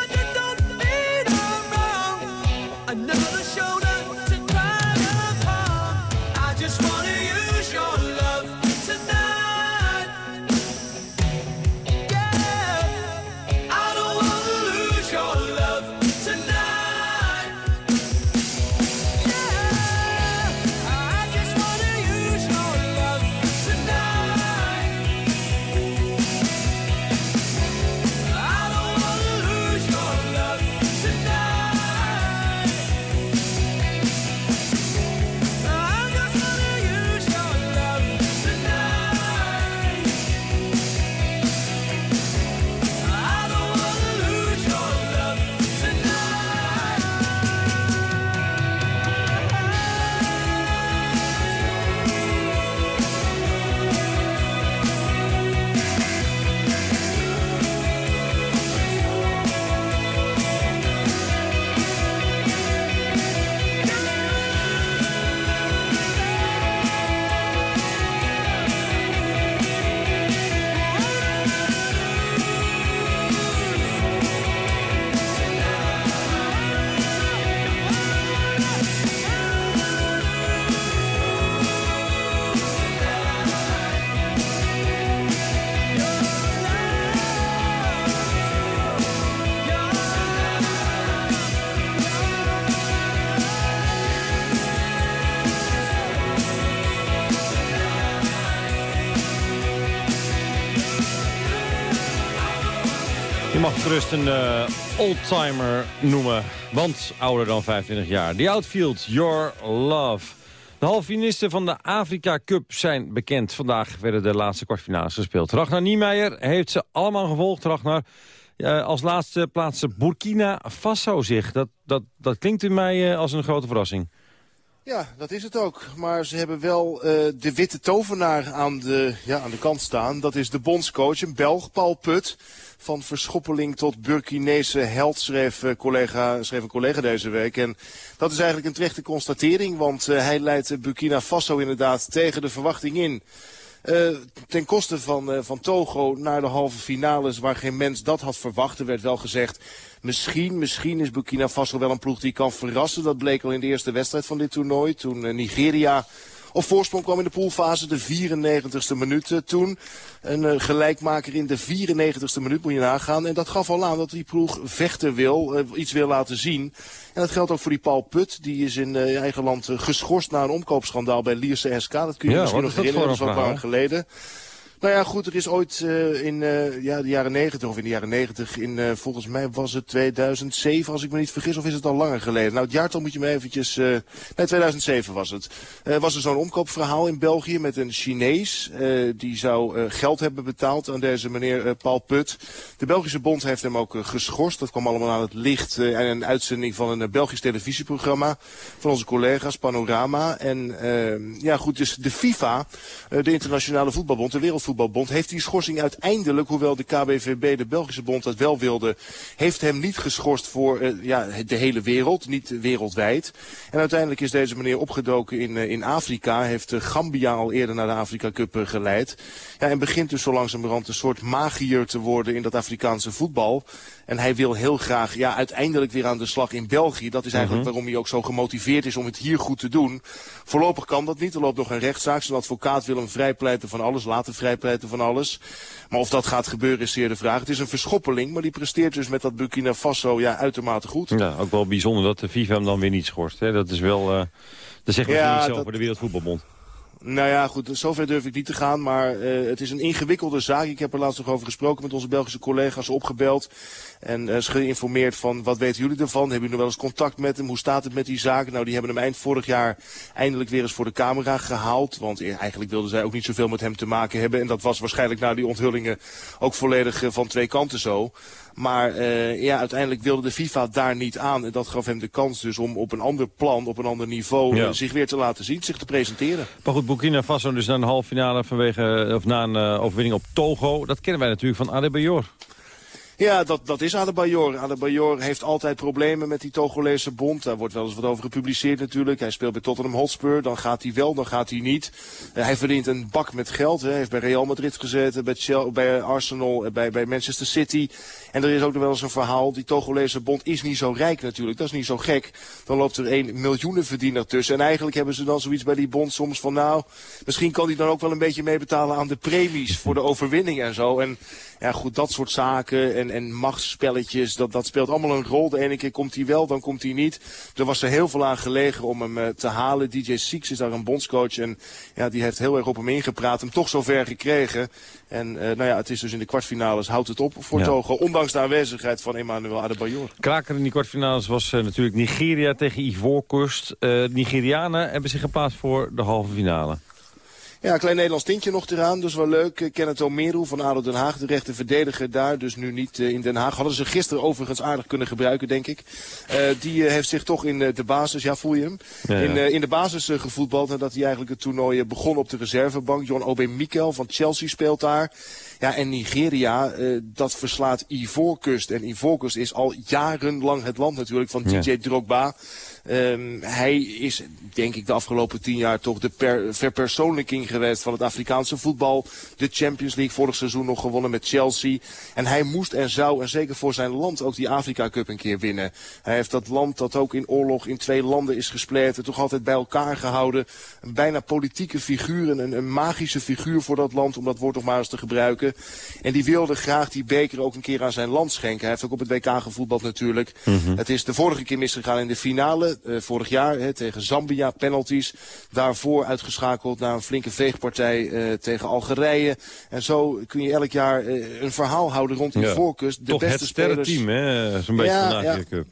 gerust een eh, oldtimer noemen, want ouder dan 25 jaar. The Outfield, Your Love. De halffinalisten van de Afrika Cup zijn bekend. Vandaag werden de laatste kwartfinales gespeeld. Ragnar Niemeyer heeft ze allemaal gevolgd. Ragnar, eh, als laatste plaatste Burkina Faso zich. Dat, dat, dat klinkt in mij eh, als een grote verrassing. Ja, dat is het ook. Maar ze hebben wel eh, de witte tovenaar aan de, ja, aan de kant staan. Dat is de bondscoach, een Belg, Paul Put. Van verschoppeling tot Burkinese held, schreef, eh, collega, schreef een collega deze week. En dat is eigenlijk een terechte constatering, want eh, hij leidt Burkina Faso inderdaad tegen de verwachting in. Ten koste van, van Togo naar de halve finales waar geen mens dat had verwacht. Er werd wel gezegd, misschien, misschien is Burkina Faso wel een ploeg die kan verrassen. Dat bleek al in de eerste wedstrijd van dit toernooi. Toen uh, Nigeria op voorsprong kwam in de poolfase, de 94ste minuut toen. Een uh, gelijkmaker in de 94ste minuut moet je nagaan. En dat gaf al aan dat die ploeg vechten wil, uh, iets wil laten zien. En dat geldt ook voor die Paul Put. Die is in eigen land geschorst na een omkoopschandaal bij Lierse SK. Dat kun je ja, misschien nog herinneren, dat is wel een paar jaar geleden. Nou ja, goed, er is ooit uh, in uh, ja, de jaren 90 of in de jaren 90, in, uh, volgens mij was het 2007 als ik me niet vergis, of is het al langer geleden? Nou, het jaartal moet je me eventjes, nee 2007 was het. was er zo'n omkoopverhaal in België met een Chinees, die zou geld hebben betaald aan deze meneer Paul Put. De Belgische bond heeft hem ook geschorst, dat kwam allemaal aan het licht en een uitzending van een Belgisch televisieprogramma van onze collega's, Panorama. En ja goed, dus de FIFA, de internationale voetbalbond, de wereld Voetbalbond heeft die schorsing uiteindelijk, hoewel de KBVB, de Belgische bond, dat wel wilde, heeft hem niet geschorst voor uh, ja, de hele wereld, niet wereldwijd. En uiteindelijk is deze meneer opgedoken in, uh, in Afrika, heeft uh, Gambia al eerder naar de Afrika Cup geleid. Ja, en begint dus zo langzamerhand een soort magier te worden in dat Afrikaanse voetbal. En hij wil heel graag ja, uiteindelijk weer aan de slag in België. Dat is eigenlijk Mhm. waarom hij ook zo gemotiveerd is om het hier goed te doen. Voorlopig kan dat niet. Er loopt nog een rechtszaak. Zijn advocaat wil hem vrijpleiten van alles, laten van alles. Maar of dat gaat gebeuren is zeer de vraag. Het is een verschoppeling, maar die presteert dus met dat Burkina Faso ja, uitermate goed. Ja, ook wel bijzonder dat de FIFA hem dan weer niet schorst. Hè? Dat is wel... Uh, dat zegt Ja, iets dat- over de Wereldvoetbalbond. Nou ja, goed, zover durf ik niet te gaan. Maar eh, het is een ingewikkelde zaak. Ik heb er laatst nog over gesproken met onze Belgische collega's opgebeld. En eh, ze geïnformeerd van, wat weten jullie ervan? Hebben jullie nog wel eens contact met hem? Hoe staat het met die zaak? Nou, die hebben hem eind vorig jaar eindelijk weer eens voor de camera gehaald. Want eh, eigenlijk wilden zij ook niet zoveel met hem te maken hebben. En dat was waarschijnlijk na die onthullingen ook volledig van twee kanten zo. Maar eh, ja, uiteindelijk wilde de FIFA daar niet aan. En dat gaf hem de kans dus om op een ander plan, op een ander niveau... Ja. eh, zich weer te laten zien, zich te presenteren. Maar goed, Burkina Faso dus naar een halve finale vanwege, of na een eh, overwinning op Togo. Dat kennen wij natuurlijk van Adebayor. Ja, dat, dat is Adebayor. Adebayor heeft altijd problemen met die Togolese bond. Daar wordt wel eens wat over gepubliceerd natuurlijk. Hij speelt bij Tottenham Hotspur. Dan gaat hij wel, dan gaat hij niet. Eh, hij verdient een bak met geld. Hè. Hij heeft bij Real Madrid gezeten, bij, bij Arsenal, eh, bij, bij Manchester City. En er is ook nog wel eens een verhaal. Die Togolese bond is niet zo rijk natuurlijk. Dat is niet zo gek. Dan loopt er een miljoenenverdiener tussen. En eigenlijk hebben ze dan zoiets bij die bond soms van... nou, misschien kan hij dan ook wel een beetje meebetalen aan de premies voor de overwinning en zo. En ja, goed, dat soort zaken en, en machtsspelletjes, dat, dat speelt allemaal een rol. De ene keer komt hij wel, dan komt hij niet. Er was er heel veel aan gelegen om hem eh, te halen. DJ Six is daar een bondscoach en ja, die heeft heel erg op hem ingepraat. Hem toch zover gekregen. En eh, nou ja, het is dus in de kwartfinales, houdt het op voor Ja. Togo. Ondanks de aanwezigheid van Emmanuel Adebayor. Kraker in die kwartfinales was eh, natuurlijk Nigeria tegen Ivoorkust. Nigerianen hebben zich geplaatst voor de halve finale. Ja, een klein Nederlands tintje nog eraan, dus wel leuk. Eh, Kenneth Omeru van ADO Den Haag, de rechter verdediger daar, dus nu niet eh, in Den Haag. Hadden ze gisteren overigens aardig kunnen gebruiken, denk ik. Eh, die heeft zich toch in de basis, ja voel je hem, Ja, ja. In, in de basis gevoetbald. Nadat hij eigenlijk het toernooi begon op de reservebank. John Obe Mikel van Chelsea speelt daar. Ja, en Nigeria, dat verslaat Ivoorkust. En Ivoorkust is al jarenlang het land natuurlijk van Ja. DJ Drogba. Ehm, hij is, denk ik, de afgelopen tien jaar toch de per, verpersoonlijking geweest van het Afrikaanse voetbal. De Champions League vorig seizoen nog gewonnen met Chelsea. En hij moest en zou, en zeker voor zijn land, ook die Afrika Cup een keer winnen. Hij heeft dat land dat ook in oorlog in twee landen is gespleten, toch altijd bij elkaar gehouden. Een bijna politieke figuur, een, een magische figuur voor dat land, om dat woord nog maar eens te gebruiken. En die wilde graag die beker ook een keer aan zijn land schenken. Hij heeft ook op het WK gevoetbald natuurlijk. Het is de vorige keer misgegaan in de finale. Eh, vorig jaar hè, tegen Zambia, penalties. Daarvoor uitgeschakeld naar een flinke veegpartij eh, tegen Algerije. En zo kun je elk jaar eh, een verhaal houden rond die Ja. voorkust. De Toch beste het sterrenteam, hè? Zo'n beetje Ja, van de Cup.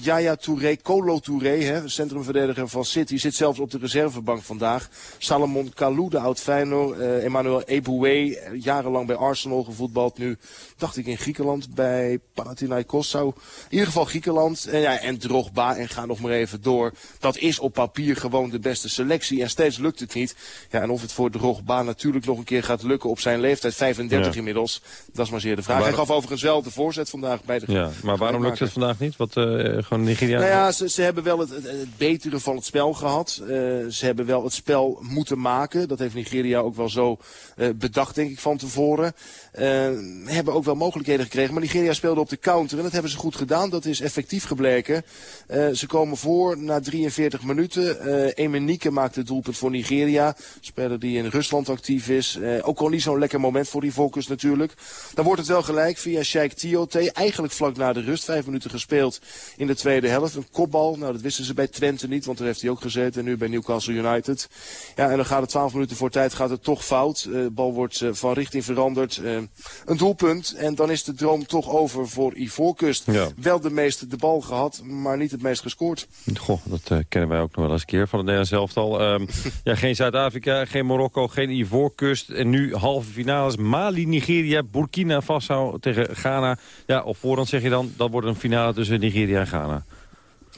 Yaya Touré, Kolo Touré, hè, centrumverdediger van City, zit zelfs op de reservebank vandaag. Salomon Kalou, de oud Feyenoord, eh Emmanuel Eboué, eh, jarenlang bij Arsenal gevoetbald. Nu dacht ik in Griekenland bij Panathinaikos. Zou in ieder geval Griekenland. En, ja, en Drogba en ga nog maar even door. Dat is op papier gewoon de beste selectie. En steeds lukt het niet. Ja, en of het voor Drogba natuurlijk nog een keer gaat lukken op zijn leeftijd, 35 Ja. inmiddels. Dat is maar zeer de vraag. Maar- Hij gaf overigens wel de voorzet vandaag bij de Ja, maar waarom lukt het vandaag niet? Wat, eh, gewoon Nigeria? nou ja, ze, hebben wel het, betere van het spel gehad. Eh, ze hebben wel het spel moeten maken. Dat heeft Nigeria ook wel zo eh, bedacht, denk ik, van tevoren. Eh, hebben ook wel mogelijkheden gekregen. Maar Nigeria speelde op de counter en dat hebben ze goed gedaan. Dat is effectief gebleken. Eh, ze komen voor na 43 minuten. Eh Emenike maakt het doelpunt voor Nigeria. Speler die in Rusland actief is. Eh, ook al niet zo'n lekker moment voor die focus natuurlijk. Dan wordt het wel gelijk via Sheikh Tiote. Eigenlijk vlak na de rust. Vijf minuten gespeeld in de tweede helft. Een kopbal. Nou, dat wisten ze bij Twente niet. Want daar heeft hij ook gezeten. En nu bij Newcastle United. Ja, en dan gaat het 12 minuten voor tijd gaat het toch fout. Eh, De bal wordt eh, van richting veranderd. Eh, een doelpunt. En dan is de droom toch over voor Ivoorkust. Ja. Wel de meeste de bal gehad, maar niet het meest gescoord. Goh, dat eh, kennen wij ook nog wel eens een keer van het Nederlands elftal. Ehm ja, geen Zuid-Afrika, geen Marokko, geen Ivoorkust. En nu halve finales. Mali, Nigeria, Burkina Faso tegen Ghana. Ja, op voorhand zeg je dan, dat wordt een finale tussen Nigeria en Ghana. 啥了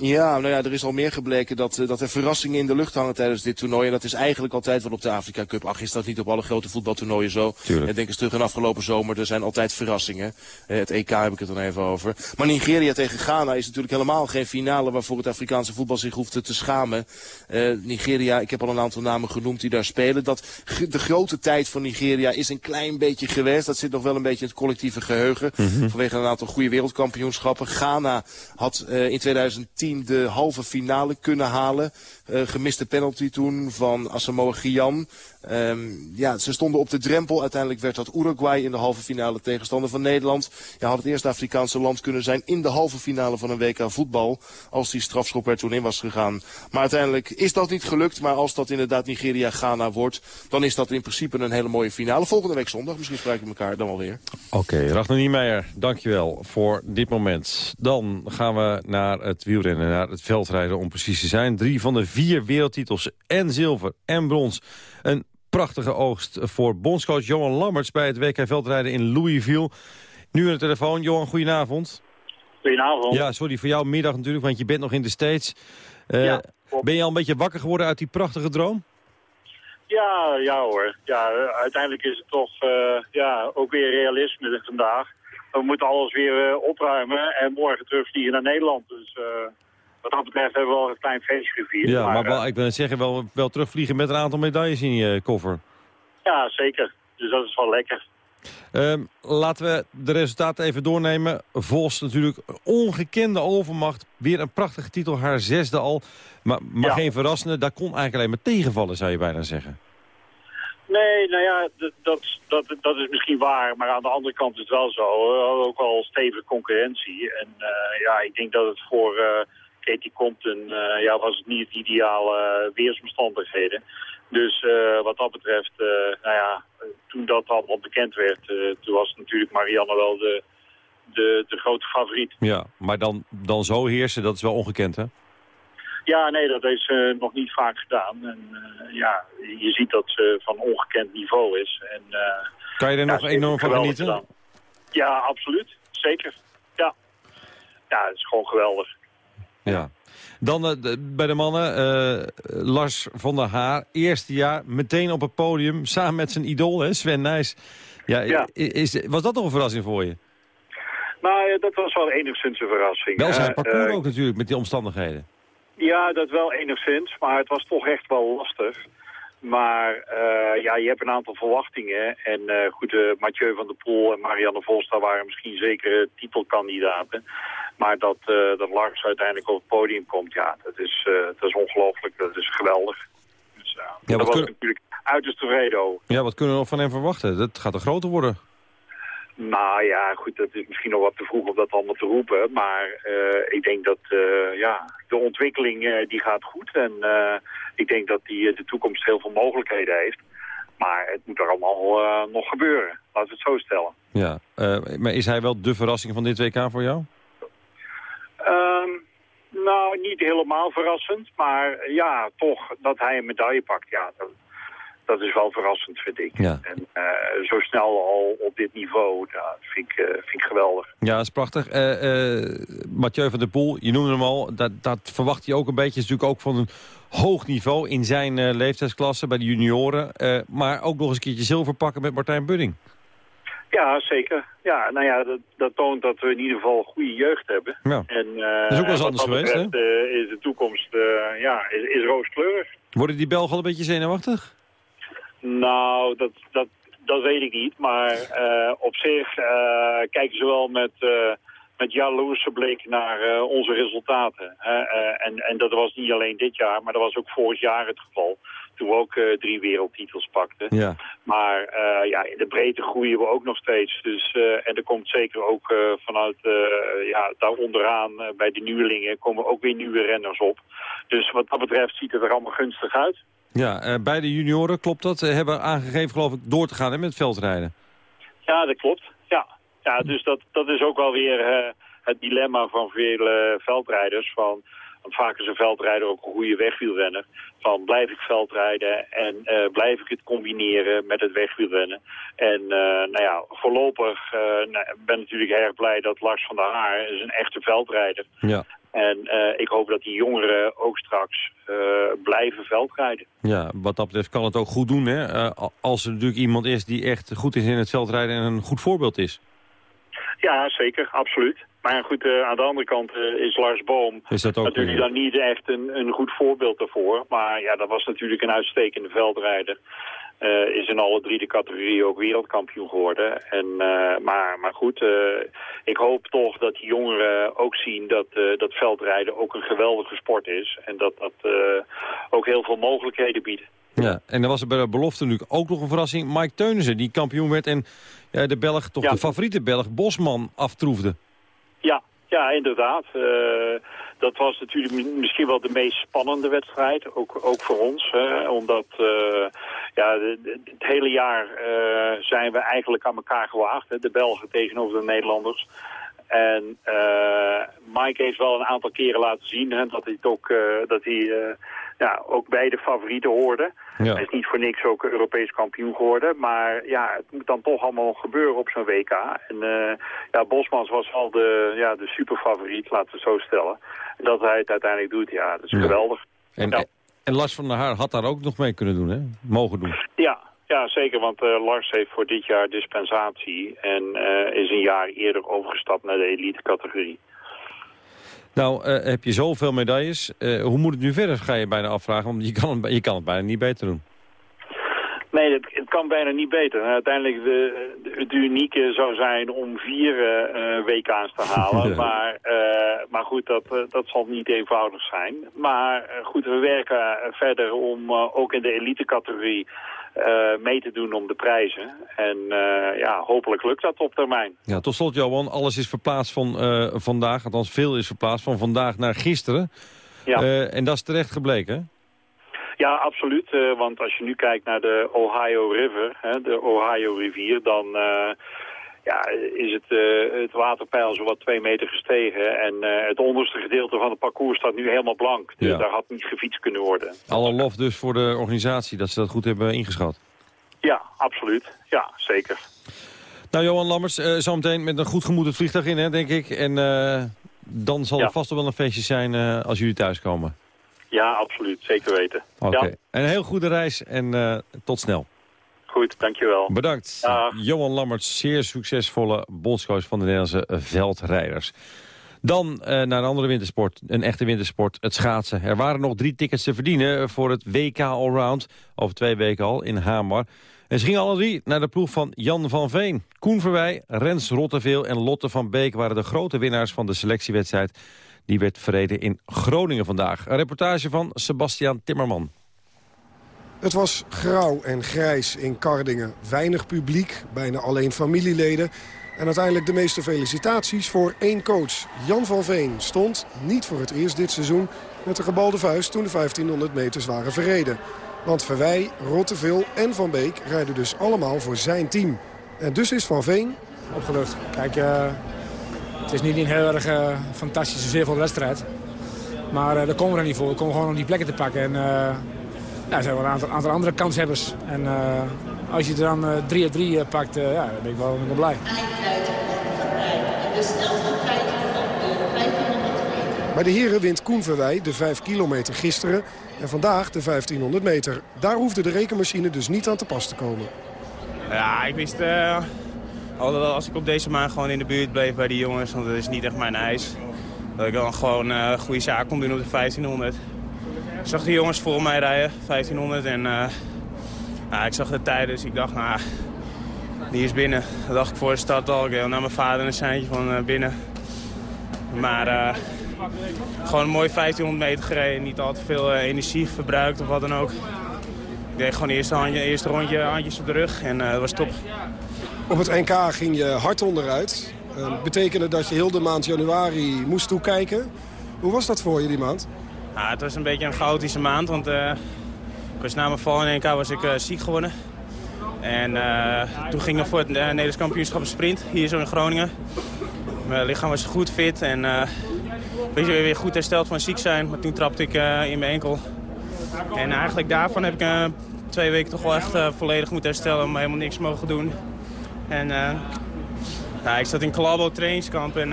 Ja, nou ja, er is al meer gebleken dat, eh, dat er verrassingen in de lucht hangen tijdens dit toernooi. En dat is eigenlijk altijd wel op de Afrika Cup. Ach, is dat niet op alle grote voetbaltoernooien zo? Tuurlijk. En denk eens terug aan afgelopen zomer. Er zijn altijd verrassingen. Eh, het EK heb ik het dan even over. Maar Nigeria tegen Ghana is natuurlijk helemaal geen finale waarvoor het Afrikaanse voetbal zich hoeft te- schamen. Eh, Nigeria, ik heb al een aantal namen genoemd die daar spelen. Dat, de grote tijd van Nigeria is een klein beetje geweest. Dat zit nog wel een beetje in het collectieve geheugen. Mhm. Vanwege een aantal goede wereldkampioenschappen. Ghana had in 2010 de halve finale kunnen halen. Eh, gemiste penalty toen van Asamoah Gyan. Ehm, ja, ze stonden op de drempel. Uiteindelijk werd dat Uruguay in de halve finale tegenstander van Nederland. Ja, had het eerste Afrikaanse land kunnen zijn in de halve finale van een WK voetbal. Als die strafschop er toen in was gegaan. Maar uiteindelijk is dat niet gelukt. Maar als dat inderdaad Nigeria-Ghana wordt, dan is dat in principe een hele mooie finale. Volgende week zondag. Misschien spreken we elkaar dan wel weer. Oké, Ragnar Niemeyer, dankjewel voor dit moment. Dan gaan we naar het wielrennen, naar het veldrijden om precies te zijn. Drie van de vier wereldtitels en zilver en brons. Een prachtige oogst voor bondscoach Johan Lammerts... bij het WK veldrijden in Louisville. Nu aan de telefoon. Johan, goedenavond. Goedenavond. Ja, sorry voor jouw middag natuurlijk, want je bent nog in de States. Eh, Ja, ben je al een beetje wakker geworden uit die prachtige droom? Ja, ja hoor. Ja, uiteindelijk is het toch eh, ja, ook weer realisme vandaag. We moeten alles weer eh, opruimen en morgen terugvliegen naar Nederland. Dus wat dat betreft hebben we al een klein feestje gevierd. Ja, maar eh, wel, ik wil zeggen, wel, wel terugvliegen met een aantal medailles in je koffer. ja, zeker. Dus dat is wel lekker. Ehm, laten we de resultaten even doornemen. Vos natuurlijk ongekende overmacht. Weer een prachtige titel, haar zesde al. Maar, maar geen verrassende, daar kon eigenlijk alleen maar tegenvallen, zou je bijna zeggen. Nee, nou ja, dat, dat, dat is misschien waar. Maar aan de andere kant is het wel zo. We hadden ook al stevige concurrentie. En eh, ja, ik denk dat het voor eh Katie Compton eh, ja, was het niet het ideale eh, weersomstandigheden. Dus eh, wat dat betreft, nou ja, toen dat allemaal bekend werd, toen was natuurlijk Marianne wel de, de, de grote favoriet. Ja, maar dan, dan zo heersen, dat is wel ongekend, hè? Ja, nee, dat heeft ze nog niet vaak gedaan. En ja, je ziet dat ze van ongekend niveau is. En, Kan je er ja, nog enorm van genieten? gedaan. Ja, absoluut. Zeker. Ja. Ja, het is gewoon geweldig. Ja. Dan eh, de- bij de mannen, eh, Lars van der Haar. Eerste jaar, meteen op het podium, samen met zijn idool, hè, Sven Nijs. Ja, Is, was dat nog een verrassing voor je? Nou, dat was wel enigszins een verrassing. Wel zijn Eh, parcours ook natuurlijk, met die omstandigheden. Ja, dat wel enigszins, maar het was toch echt wel lastig. Maar ja, je hebt een aantal verwachtingen. En goed, Mathieu van der Poel en Marianne daar waren misschien zekere titelkandidaten. Maar dat, eh dat Lars uiteindelijk op het podium komt, ja, dat is, eh, dat is ongelooflijk. Dat is geweldig. Dus, ja, daar wat was natuurlijk uiterst tevreden over. Ja, wat kunnen we nog van hem verwachten? Dat gaat een groter worden. Nou ja, goed, dat is misschien nog wat te vroeg om dat allemaal te roepen. Maar eh, ik denk dat eh, ja, de ontwikkeling eh, die gaat goed. En eh, ik denk dat die de toekomst heel veel mogelijkheden heeft. Maar het moet er allemaal eh, nog gebeuren. Laten we het zo stellen. Ja, eh, maar is hij wel de verrassing van dit WK voor jou? Ehm, nou, niet helemaal verrassend. Maar ja, toch dat hij een medaille pakt. Ja, dat, dat is wel verrassend, vind ik. Ja. En eh, zo snel al op dit niveau, dat vind ik, eh, vind ik geweldig. Ja, dat is prachtig. Eh, Mathieu van der Poel, je noemde hem al, dat, dat verwacht hij ook een beetje. is natuurlijk ook van een hoog niveau in zijn leeftijdsklasse bij de junioren. Maar ook nog eens een keertje zilver pakken met Martijn Budding. Ja, zeker. Ja, nou ja, dat, dat toont dat we in ieder geval goede jeugd hebben. Ja. En, eh, Dat is ook wel eens anders geweest, hè? eh, is de toekomst eh, ja, is, is rooskleurig. Worden die Belgen al een beetje zenuwachtig? Nou, dat, dat, dat weet ik niet. Maar op zich kijken ze wel met, met jaloerse blik naar onze resultaten. en, en dat was niet alleen dit jaar, maar dat was ook vorig jaar het geval. Toen we ook eh, drie wereldtitels pakten. Ja. Maar eh, ja, in de breedte groeien we ook nog steeds. Dus, eh, en er komt zeker ook vanuit ja, daar onderaan bij de nieuwelingen komen ook weer nieuwe renners op. Dus wat dat betreft ziet het er allemaal gunstig uit. Ja, eh, beide junioren, klopt dat, hebben aangegeven geloof ik door te gaan hè, met veldrijden. Ja, dat klopt. Ja, ja dus dat, dat is ook wel weer het dilemma van veel veldrijders. Van, want vaak is een veldrijder ook een goede wegwielrenner. Van blijf ik veldrijden en eh, blijf ik het combineren met het wegwielrennen. En eh, nou ja, voorlopig eh nou, ik ben natuurlijk erg blij dat Lars van der Haar is een echte veldrijder. Ja. En ik hoop dat die jongeren ook straks blijven veldrijden. Ja, wat dat betreft kan het ook goed doen, hè? Als er natuurlijk iemand is die echt goed is in het veldrijden en een goed voorbeeld is. Ja, zeker, absoluut. Maar goed, eh, aan de andere kant eh, is Lars Boom Is dat ook natuurlijk weer- dan niet echt een, een goed voorbeeld daarvoor. Maar ja, dat was natuurlijk een uitstekende veldrijder. Eh, is in alle drie de categorieën ook wereldkampioen geworden. En, eh, maar, maar goed, eh, ik hoop toch dat die jongeren ook zien dat, eh, dat veldrijden ook een geweldige sport is. En dat dat eh, ook heel veel mogelijkheden biedt. Ja, en dan was er bij de belofte natuurlijk ook nog een verrassing. Mike Teunissen, die kampioen werd en ja, de Belg, toch Ja. de favoriete Belg, Bosman, aftroefde. Ja, ja inderdaad. Eh, dat was natuurlijk mi- misschien wel de meest spannende wedstrijd, ook, ook voor ons. Hè, omdat eh, ja, het hele jaar eh, zijn we eigenlijk aan elkaar gewaagd. Hè, de Belgen tegenover de Nederlanders. En Mike heeft wel een aantal keren laten zien hè, dat hij, het dat hij ja, ook bij de favorieten hoorde. Ja. Hij is niet voor niks ook Europees kampioen geworden. Maar ja, het moet dan toch allemaal gebeuren op zo'n WK. En eh, ja, Bosmans was wel de, ja, de superfavoriet, laten we het zo stellen. En dat hij het uiteindelijk doet, ja, dat is Ja. geweldig. En, en Lars van der Haar had daar ook nog mee kunnen doen, hè? Mogen doen. Ja, ja zeker, want eh, Lars heeft voor dit jaar dispensatie en eh, is een jaar eerder overgestapt naar de elite categorie. Nou, eh, heb je zoveel medailles. Eh, hoe moet het nu verder, ga je bijna afvragen. Want je kan, het, je kan het bijna niet beter doen. Nee, het, het kan bijna niet beter. En uiteindelijk de, de, het unieke zou zijn om vier eh, WK's te halen. Ja. maar, maar goed, dat, dat zal niet eenvoudig zijn. Maar goed, we werken verder om ook in de elite eh, mee te doen om de prijzen. En eh, ja, hopelijk lukt dat op termijn. Ja, tot slot, Johan. Alles is verplaatst van eh, vandaag. Althans, veel is verplaatst van vandaag naar gisteren. Ja. En dat is terecht gebleken, hè? Ja, absoluut. want als je nu kijkt naar de Ohio River, hè, de Ohio rivier, dan ja, is het, eh, het waterpeil zo wat twee meter gestegen. En eh, het onderste gedeelte van het parcours staat nu helemaal blank. Dus Ja. daar had niet gefietst kunnen worden. Alle lof dus voor de organisatie dat ze dat goed hebben ingeschat. Ja, absoluut. Ja, zeker. Nou, Johan Lammers, eh zometeen met een goed gemoed het vliegtuig in, hè, denk ik. En dan zal Ja. er vast wel een feestje zijn als jullie thuiskomen. Ja, absoluut. Zeker weten. Oké. Ja, Een heel goede reis en tot snel. Goed. Dankjewel. Bedankt. Dag. Johan Lammerts, zeer succesvolle bondscoach van de Nederlandse veldrijders. Dan eh, naar een andere wintersport, een echte wintersport, het schaatsen. Er waren nog drie tickets te verdienen voor het WK Allround, over twee weken al, in Hamar. En ze gingen alle drie naar de ploeg van Jan van Veen. Koen Verwij, Rens Rotteveel en Lotte van Beek waren de grote winnaars van de selectiewedstrijd. Die werd verreden in Groningen vandaag. Een reportage van Sebastian Timmerman. Het was grauw en grijs in Kardingen. Weinig publiek, bijna alleen familieleden. En uiteindelijk de meeste felicitaties voor één coach. Jan van Veen stond niet voor het eerst dit seizoen met de gebalde vuist toen de 1500 meters waren verreden. Want Verwij, Rotteveel en Van Beek rijden dus allemaal voor zijn team. En dus is Van Veen... Opgelucht. Kijk, uh, het is niet een heel erg uh, fantastische, zeervolle wedstrijd. Maar uh, daar komen we er niet voor. We komen gewoon om die plekken te pakken. En ja, er zijn wel een aantal, aantal andere kanshebbers. En als je er dan 3 uit 3 pakt, ja, dan ben ik wel, ben ik wel blij. Bij de heren wint Koen Verwij de 5 kilometer gisteren en vandaag de 1500 meter. Daar hoefde de rekenmachine dus niet aan te pas te komen. Ja, ik wist uh, als ik op deze maand gewoon in de buurt bleef bij die jongens, want dat is niet echt mijn eis. Dat ik dan gewoon uh, een goede zaak kon doen op de 1500. Ik zag de jongens voor mij rijden, 1500. En nou, ik zag de tijden, dus ik dacht, nou, die is binnen. Dat dacht ik voor de start al. Ik naar mijn vader een seintje van binnen. Maar gewoon een mooi 1500 meter gereden. Niet al te veel energie verbruikt of wat dan ook. Ik deed gewoon eerste, handje, eerste rondje handjes op de rug en dat was top. Op het NK ging je hard onderuit. Uh, betekende dat je heel de maand januari moest toekijken. Hoe was dat voor je die maand? Het was een beetje een chaotische maand, want ik was na mijn val in NK was ik uh, ziek geworden. En toen ging ik voor het Nederlands kampioenschap sprint, hier zo in Groningen. Mijn lichaam was goed fit en weet je, weer goed hersteld van ziek zijn. Maar toen trapte ik in mijn enkel. En eigenlijk daarvan heb ik twee weken toch wel echt volledig moeten herstellen, maar helemaal niks mogen doen. En ik zat in Calabo trainingskamp en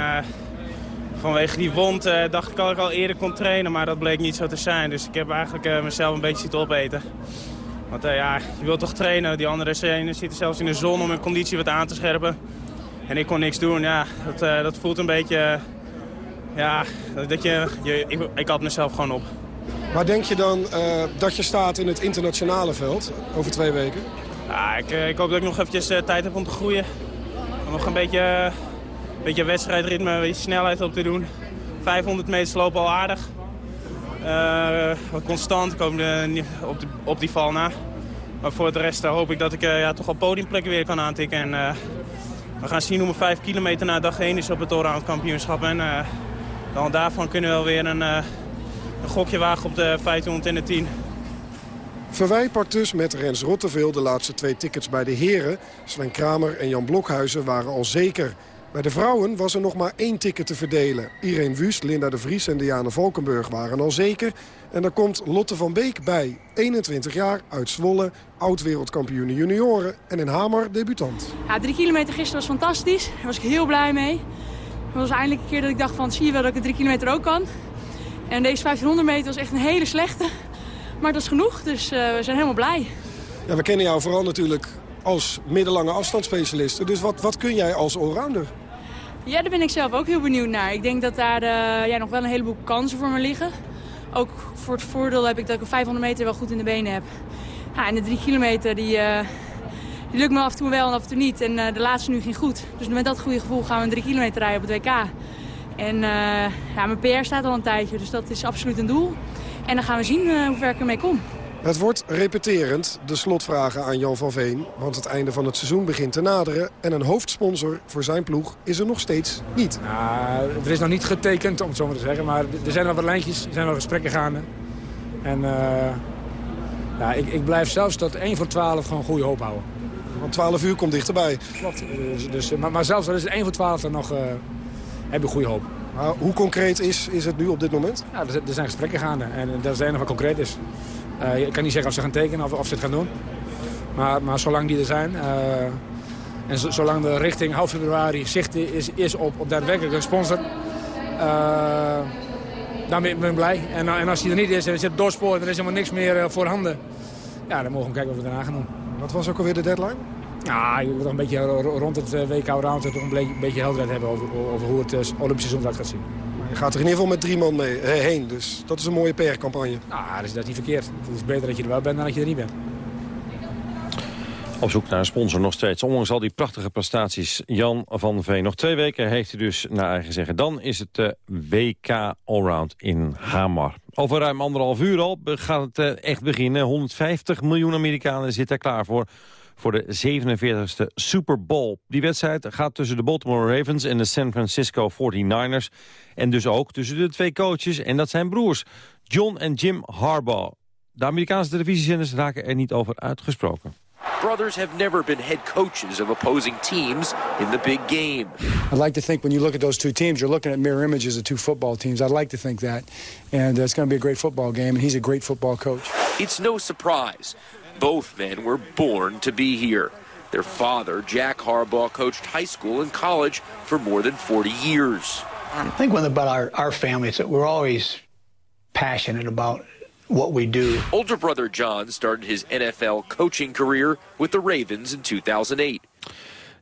vanwege die wond uh, dacht ik al dat ik al eerder kon trainen, maar dat bleek niet zo te zijn. Dus ik heb eigenlijk uh, mezelf een beetje zitten opeten. Want ja, je wilt toch trainen, die andere zitten zelfs in de zon om hun conditie wat aan te scherpen. En ik kon niks doen, ja, dat, dat voelt een beetje, ja, dat je, je ik, ik had mezelf gewoon op. Waar denk je dan dat je staat in het internationale veld over twee weken? Ja, ik, ik hoop dat ik nog eventjes tijd heb om te groeien nog een beetje, beetje wedstrijdritme, een beetje snelheid op te doen. 500 meter lopen al aardig. Wat constant, komen op, op die val na. Maar voor de rest uh, hoop ik dat ik uh, ja, toch al podiumplekken weer kan aantikken. En, we gaan zien hoe mijn 5 kilometer na dag 1 is op het allround kampioenschap. En dan daarvan kunnen we wel weer een, een gokje wagen op de 1500 en de 10. Verwij dus met Rens Rotteveel de laatste twee tickets bij de heren. Sven Kramer en Jan Blokhuizen waren al zeker. Bij de vrouwen was er nog maar één ticket te verdelen. Irene Wust, Linda de Vries en Diana Valkenburg waren al zeker. En er komt Lotte van Beek bij. 21 jaar, uit Zwolle, oud-wereldkampioen junioren en in Hamer debutant. Ja, drie kilometer gisteren was fantastisch. Daar was ik heel blij mee. Het was eindelijk een keer dat ik dacht van, zie je wel dat ik de drie kilometer ook kan. En deze 1500 meter was echt een hele slechte. Maar dat is genoeg, dus uh, we zijn helemaal blij. Ja, we kennen jou vooral natuurlijk als middellange afstandsspecialiste. Dus wat, wat kun jij als allrounder? Ja, daar ben ik zelf ook heel benieuwd naar. Ik denk dat daar ja, nog wel een heleboel kansen voor me liggen. Ook voor het voordeel heb ik dat ik een 500 meter wel goed in de benen heb. Ja, en de 3 kilometer die, uh, die lukt me af en toe wel en af en toe niet. En de laatste nu ging goed. Dus met dat goede gevoel gaan we een 3 kilometer rijden op het WK. En ja, mijn PR staat al een tijdje, dus dat is absoluut een doel. En dan gaan we zien hoe ver ik ermee kom. Het wordt repeterend, de slotvragen aan Jan van Veen. Want het einde van het seizoen begint te naderen. En een hoofdsponsor voor zijn ploeg is er nog steeds niet. Nou, er is nog niet getekend, om het zo maar te zeggen. Maar er zijn nog wat lijntjes, er zijn nog gesprekken gaande. En uh, ja, ik, ik, blijf zelfs tot 1 voor 12 gewoon goede hoop houden. Want 12 uur komt dichterbij. Klopt. Dus, dus, maar, maar zelfs al is het 1 voor 12 dan nog... Uh, heb ik goede hoop. Maar hoe concreet is, is het nu op dit moment? Ja, er, er zijn gesprekken gaande en dat is het enige wat concreet is. Uh, ik kan niet zeggen of ze gaan tekenen of, of ze het gaan doen. Maar, maar zolang die er zijn uh, en zo, zolang de richting half februari zicht is, is op, op daadwerkelijk een sponsor... Uh, dan ben ik blij. En, en, als die er niet is en er zit doorspoor en er is helemaal niks meer voorhanden... Ja, dan mogen we kijken wat we daarna gaan doen. Wat was ook alweer de deadline? Ja, je moet een beetje rond het WK Round toch een beetje helderheid hebben over, over hoe het Olympische seizoen gaat zien. Je gaat er in ieder geval met drie man mee, heen, dus dat is een mooie PR-campagne. Nou, dat is, dat niet verkeerd. Het is beter dat je er wel bent dan dat je er niet bent. Op zoek naar een sponsor nog steeds. Ondanks al die prachtige prestaties. Jan van Veen. Nog twee weken heeft hij dus naar eigen zeggen. Dan is het de WK Allround in Hamar. Over ruim anderhalf uur al gaat het eh, echt beginnen. 150 miljoen Amerikanen zitten er klaar voor voor de 47e Super Bowl. Die wedstrijd gaat tussen de Baltimore Ravens en de San Francisco 49ers. En dus ook tussen de twee coaches, en dat zijn broers. John en Jim Harbaugh. De Amerikaanse televisiezenders raken er niet over uitgesproken. Brothers have never been head coaches of opposing teams in the big game. I'd like to think when you look at those two teams, you're looking at mirror images of two football teams. I'd like to think that. And uh, it's going to be a great football game, and he's a great football coach. It's no surprise. Both men were born to be here. Their father, Jack Harbaugh, coached high school and college for more than 40 years. I think one about our, our family is that we're always passionate about what we do. Older brother John started his NFL coaching career with the Ravens in 2008.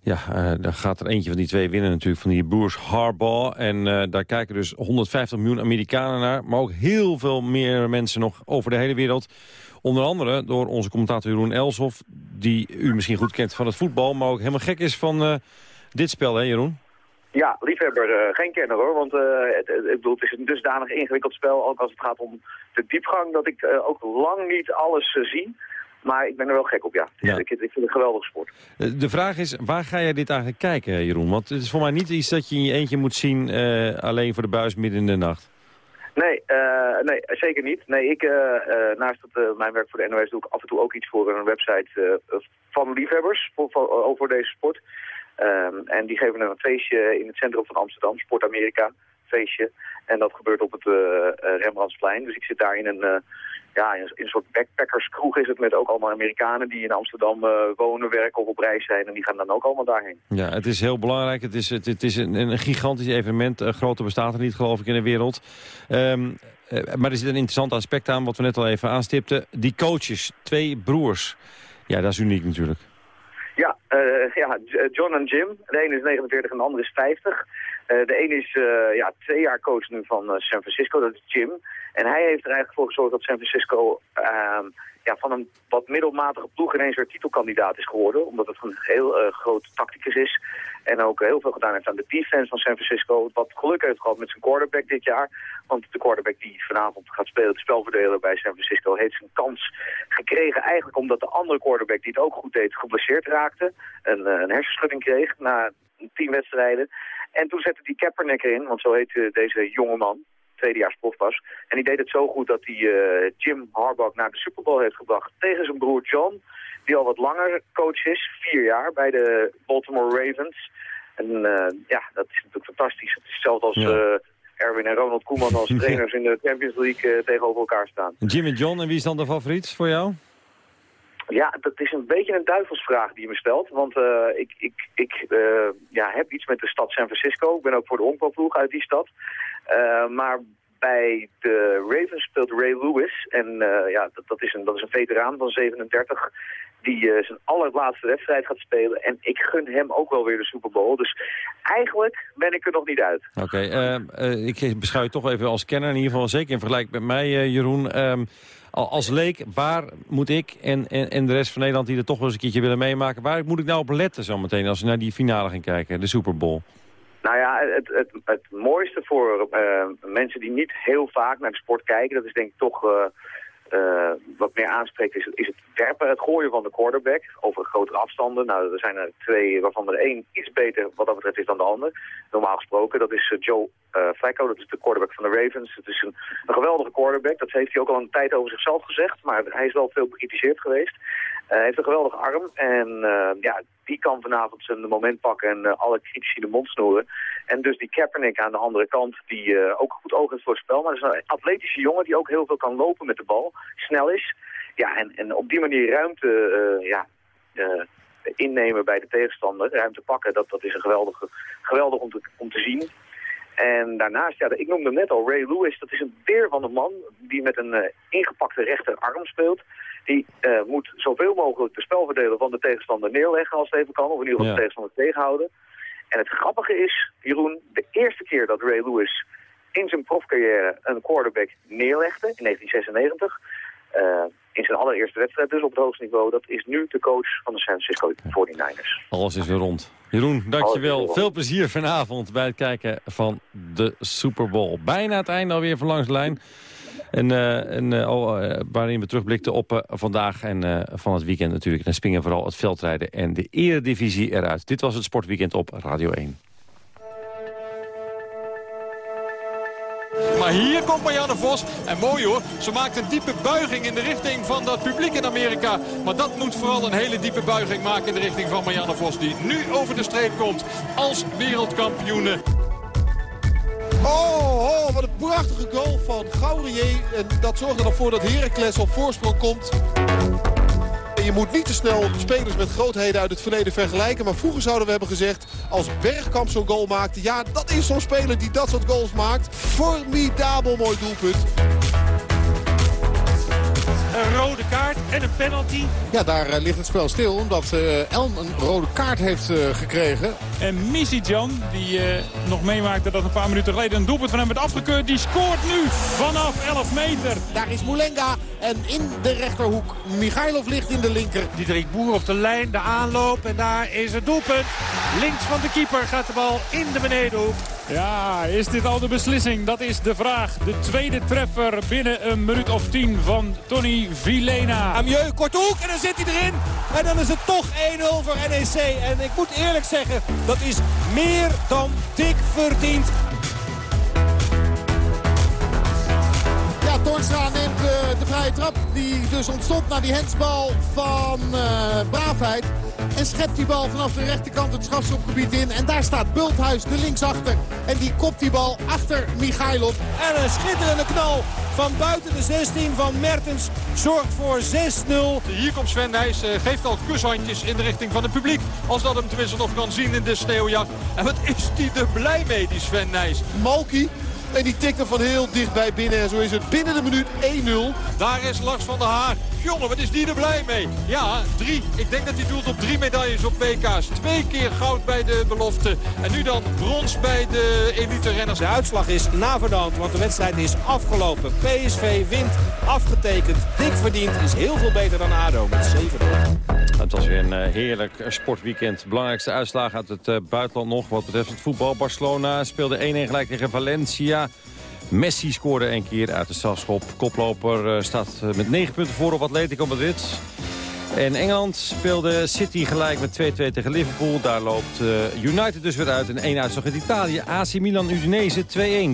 Ja, uh, daar gaat er eentje van die twee winnen natuurlijk, van die broers Harbaugh. En uh, daar kijken dus 150 miljoen Amerikanen naar, maar ook heel veel meer mensen nog over de hele wereld. Onder andere door onze commentator Jeroen Elshoff, die u misschien goed kent van het voetbal, maar ook helemaal gek is van uh, dit spel, hè Jeroen? Ja, liefhebber, uh, geen kenner hoor. Want uh, het, ik bedoel, het is een dusdanig ingewikkeld spel, ook als het gaat om de diepgang, dat ik uh, ook lang niet alles zie. Maar ik ben er wel gek op, ja. ja. Ik, ik, vind het een geweldige sport. De vraag is, waar ga jij dit eigenlijk kijken, Jeroen? Want het is voor mij niet iets dat je in je eentje moet zien alleen voor de buis midden in de nacht. Nee, nee zeker niet. Nee, ik, naast het, mijn werk voor de NOS doe ik af en toe ook iets voor een website van liefhebbers voor, voor, over deze sport. Um, en die geven een feestje in het centrum van Amsterdam, Sport Amerika feestje. En dat gebeurt op het uh, Rembrandtsplein. Dus ik zit daar in een, uh, ja, in een soort backpackerskroeg is het met ook allemaal Amerikanen die in Amsterdam uh, wonen, werken of op reis zijn. En die gaan dan ook allemaal daarheen. Ja, het is heel belangrijk. Het is, het, het is een, een gigantisch evenement. Uh, groter bestaat er niet, geloof ik, in de wereld. Um, maar er zit een interessant aspect aan, wat we net al even aanstipten. Die coaches, twee broers. Ja, dat is uniek natuurlijk. Ja, ja, John en Jim. De ene is 49 en de andere is 50. Uh, de ene is uh, ja, twee jaar coach nu van San Francisco, dat is Jim. En hij heeft er eigenlijk voor gezorgd dat San Francisco ehm, ja, van een wat middelmatige ploeg ineens weer titelkandidaat is geworden. Omdat het een heel groot tacticus is. En ook heel veel gedaan heeft aan de defense van San Francisco. Wat geluk heeft gehad met zijn quarterback dit jaar. Want de quarterback die vanavond gaat spelen, het spel verdelen bij San Francisco, heeft zijn kans gekregen. Eigenlijk omdat de andere quarterback die het ook goed deed, geblesseerd raakte. Een, een hersenschudding kreeg na tien wedstrijden. En toen zette die Kaepernick erin, want zo heet deze jonge man tweedejaars prof was. En die deed het zo goed dat hij uh, Jim Harbaugh naar de Super Bowl heeft gebracht tegen zijn broer John. Die al wat langer coach is, vier jaar bij de Baltimore Ravens. En uh, ja, dat is natuurlijk fantastisch. Het is hetzelfde als ja. uh, Erwin en Ronald Koeman als trainers in de Champions League tegenover elkaar staan. Jim en John, en wie is dan de favoriet voor jou? Ja, dat is een beetje een duivelsvraag die je me stelt. Want uh, ik, ik, ik uh, ja, heb iets met de stad San Francisco. Ik ben ook voor de honkbalploeg uit die stad. Uh, maar bij de Ravens speelt Ray Lewis. En ja, dat, dat, is een, dat is een veteraan van 37 die zijn allerlaatste wedstrijd gaat spelen. En ik gun hem ook wel weer de Super Bowl. Dus eigenlijk ben ik er nog niet uit. Oké, okay, uh, ik beschouw je toch even als kenner. In ieder geval zeker in vergelijking met mij, uh, Jeroen. Um, als leek, waar moet ik en, en, en de rest van Nederland die er toch wel eens een keertje willen meemaken... waar moet ik nou op letten zometeen als we naar die finale gaan kijken, de Super Bowl? Nou ja, het, het, het mooiste voor uh, mensen die niet heel vaak naar de sport kijken... dat is denk ik toch... Uh, wat meer aanspreekt is, is het werpen, het gooien van de quarterback over grotere afstanden. Nou, er zijn er twee waarvan er één iets beter wat dat betreft is dan de ander. Normaal gesproken, dat is uh, Joe uh, Flacco, dat is de quarterback van de Ravens. Het is een, een, geweldige quarterback, dat heeft hij ook al een tijd over zichzelf gezegd, maar hij is wel veel bekritiseerd geweest. Hij heeft een geweldige arm en ja, die kan vanavond zijn moment pakken en alle critici de mond snoeren. En dus die Kaepernick aan de andere kant, die ook goed oog heeft voor het spel, maar dat is een atletische jongen die ook heel veel kan lopen met de bal, snel is. Ja, en, en op die manier ruimte ja, innemen bij de tegenstander, ruimte pakken, dat, dat is een geweldige, geweldig om te, om te zien. En daarnaast, ja, ik noemde hem net al, Ray Lewis, dat is een beer van een man die met een ingepakte rechterarm speelt. Die uh, moet zoveel mogelijk de spelverdelen van de tegenstander neerleggen als het even kan, of in ieder geval ja. de tegenstander tegenhouden. En het grappige is, Jeroen, de eerste keer dat Ray Lewis in zijn profcarrière een quarterback neerlegde, in 1996, eh, in zijn allereerste wedstrijd, dus op het hoogste niveau. Dat is nu de coach van de San Francisco 49ers. Alles is weer rond. Jeroen, dankjewel. Veel plezier vanavond bij het kijken van de Super Bowl. Bijna het einde alweer van langs de lijn. En, eh, en eh, eh, waarin we terugblikten op vandaag en van het weekend natuurlijk. En springen vooral het veldrijden en de eredivisie eruit. Dit was het Sportweekend op Radio 1. Maar hier komt Marianne Vos. En mooi hoor, ze maakt een diepe buiging in de richting van dat publiek in Amerika. Maar dat moet vooral een hele diepe buiging maken in de richting van Marianne Vos. Die nu over de streep komt als wereldkampioene. Oh, oh, wat een prachtige goal van Gaurier. En dat zorgt ervoor dat Heracles op voorsprong komt. En je moet niet te snel spelers met grootheden uit het verleden vergelijken. Maar vroeger zouden we hebben gezegd, als Bergkamp zo'n goal maakte... ja, dat is zo'n speler die dat soort goals maakt. Formidabel mooi doelpunt. Een rode kaart en een penalty. Ja, daar eh, ligt het spel stil, omdat eh, Elm een rode kaart heeft eh, gekregen. En Missy-Jan, die eh, nog meemaakte dat een paar minuten geleden een doelpunt van hem werd afgekeurd... die scoort nu vanaf 11 meter. Daar is Moulenga en in de rechterhoek Michailov ligt in de linker. Diederik Boer op de lijn, de aanloop en daar is het doelpunt. Links van de keeper gaat de bal in de benedenhoek. Ja, is dit al de beslissing? Dat is de vraag. De tweede treffer binnen een minuut of tien van Tony Vilena. Amieux, korte hoek en dan zit hij erin. En dan is het toch 1-0 voor NEC. En ik moet eerlijk zeggen, dat is meer dan dik verdiend. Ja, Toornstra neemt eh, de vrije trap die dus ontstond na die hensbal van eh Braafheid. En schept die bal vanaf de rechterkant het strafschopgebied in. En daar staat Bulthuis, de linksachter. En die kopt die bal achter Michailov. En een schitterende knal van buiten de 16 van Mertens zorgt voor 6-0. Hier komt Sven Nijs, eh, geeft al kushandjes in de richting van het publiek. Als dat hem tenminste nog kan zien in de sneeuwjacht. En wat is die er blij mee, die Sven Nijs. Malky. En die tikt er van heel dichtbij binnen. En zo is het binnen de minuut 1-0. Daar is Lars van der Haar. Jongen, wat is die er blij mee? Ja, drie. Ik denk dat hij doelt op drie medailles op PK's. Twee keer goud bij de belofte. En nu dan brons bij de elite renners. De uitslag is naverdaand, want de wedstrijd is afgelopen. PSV wint, afgetekend, dik verdiend. Is heel veel beter dan ADO met 7 Het was weer een eh, heerlijk sportweekend. Belangrijkste uitslagen uit het eh, buitenland nog. Wat betreft het voetbal. Barcelona speelde 1-1 gelijk tegen Valencia. Messi scoorde een keer uit de strafschop. Koploper eh, staat eh, met 9 punten voor op Atletico Madrid. En Engeland speelde City gelijk met 2-2 tegen Liverpool. Daar loopt eh, United dus weer uit. En één uitslag in Italië. AC Milan Udinese 2-1.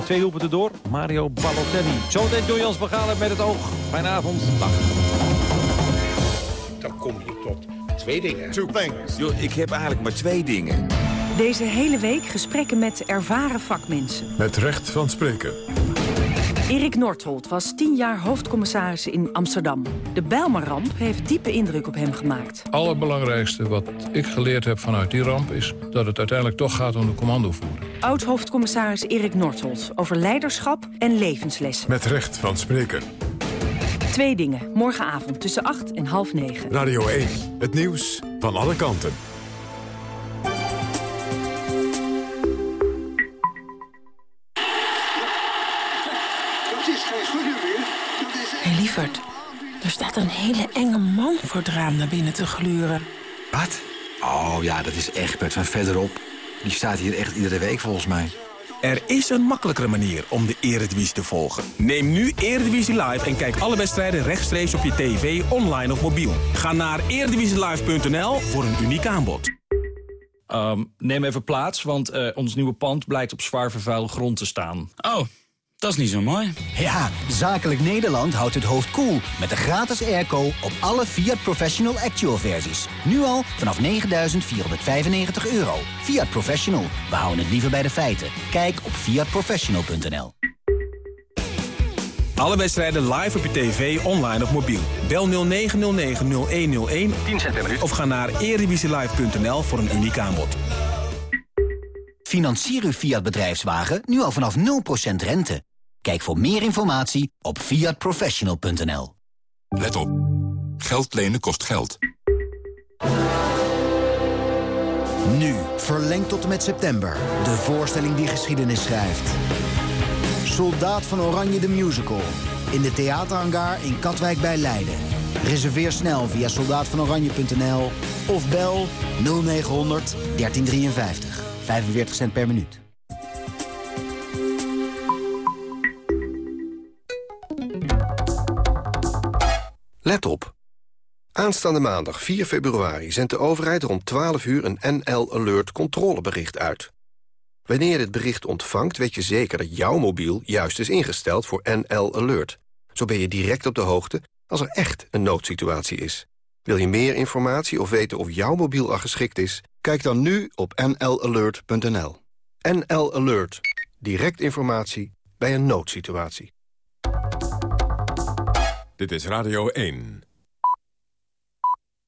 Twee doelpunten door. Mario Balotelli. Zometeen door Jans Begalen met het oog. Fijne avond. Dag. Dan kom je tot twee dingen. Two things. Yo, ik heb eigenlijk maar twee dingen. Deze hele week gesprekken met ervaren vakmensen. Met recht van spreken. Erik Northolt was tien jaar hoofdcommissaris in Amsterdam. De Bijlmerramp heeft diepe indruk op hem gemaakt. Het allerbelangrijkste wat ik geleerd heb vanuit die ramp... is dat het uiteindelijk toch gaat om de commandovoering. Oud-hoofdcommissaris Erik Northolt over leiderschap en levenslessen. Met recht van spreken. Twee dingen, morgenavond tussen acht en half negen. Radio 1, het nieuws van alle kanten. Er staat een hele enge man voor het raam naar binnen te gluren. Wat? Oh ja, dat is Egbert van verderop. Die staat hier echt iedere week volgens mij. Er is een makkelijkere manier om de Eredivisie te volgen. Neem nu Eredivisie Live en kijk alle wedstrijden rechtstreeks op je tv, online of mobiel. Ga naar eredivisielive.nl voor een uniek aanbod. Ehm, neem even plaats, want eh, ons nieuwe pand blijkt op zwaar vervuilde grond te staan. Oh, dat is niet zo mooi. Ja, Zakelijk Nederland houdt het hoofd koel cool met de gratis airco op alle Fiat Professional Actual versies. Nu al vanaf 9.495 euro. Fiat Professional, we houden het liever bij de feiten. Kijk op fiatprofessional.nl Alle wedstrijden live op je tv, online of mobiel. Bel 0909-0101 10 cent per minuut. of ga naar eredivisielive.nl voor een uniek aanbod. Financier uw Fiat bedrijfswagen nu al vanaf 0% rente. Kijk voor meer informatie op fiatprofessional.nl. Let op. Geld lenen kost geld. Nu, verlengd tot en met september. De voorstelling die geschiedenis schrijft. Soldaat van Oranje de Musical. in de theaterhangar in Katwijk bij Leiden. Reserveer snel via soldaatvanoranje.nl of bel 0900 1353. 45 cent per minuut. Let op. Aanstaande maandag 4 februari zendt de overheid rond 12 uur een NL Alert controlebericht uit. Wanneer je dit bericht ontvangt, weet je zeker dat jouw mobiel juist is ingesteld voor NL Alert. Zo ben je direct op de hoogte als er echt een noodsituatie is. Wil je meer informatie of weten of jouw mobiel al geschikt is? Kijk dan nu op nlalert.nl. NL Alert. Direct informatie bij een noodsituatie. Dit is Radio 1.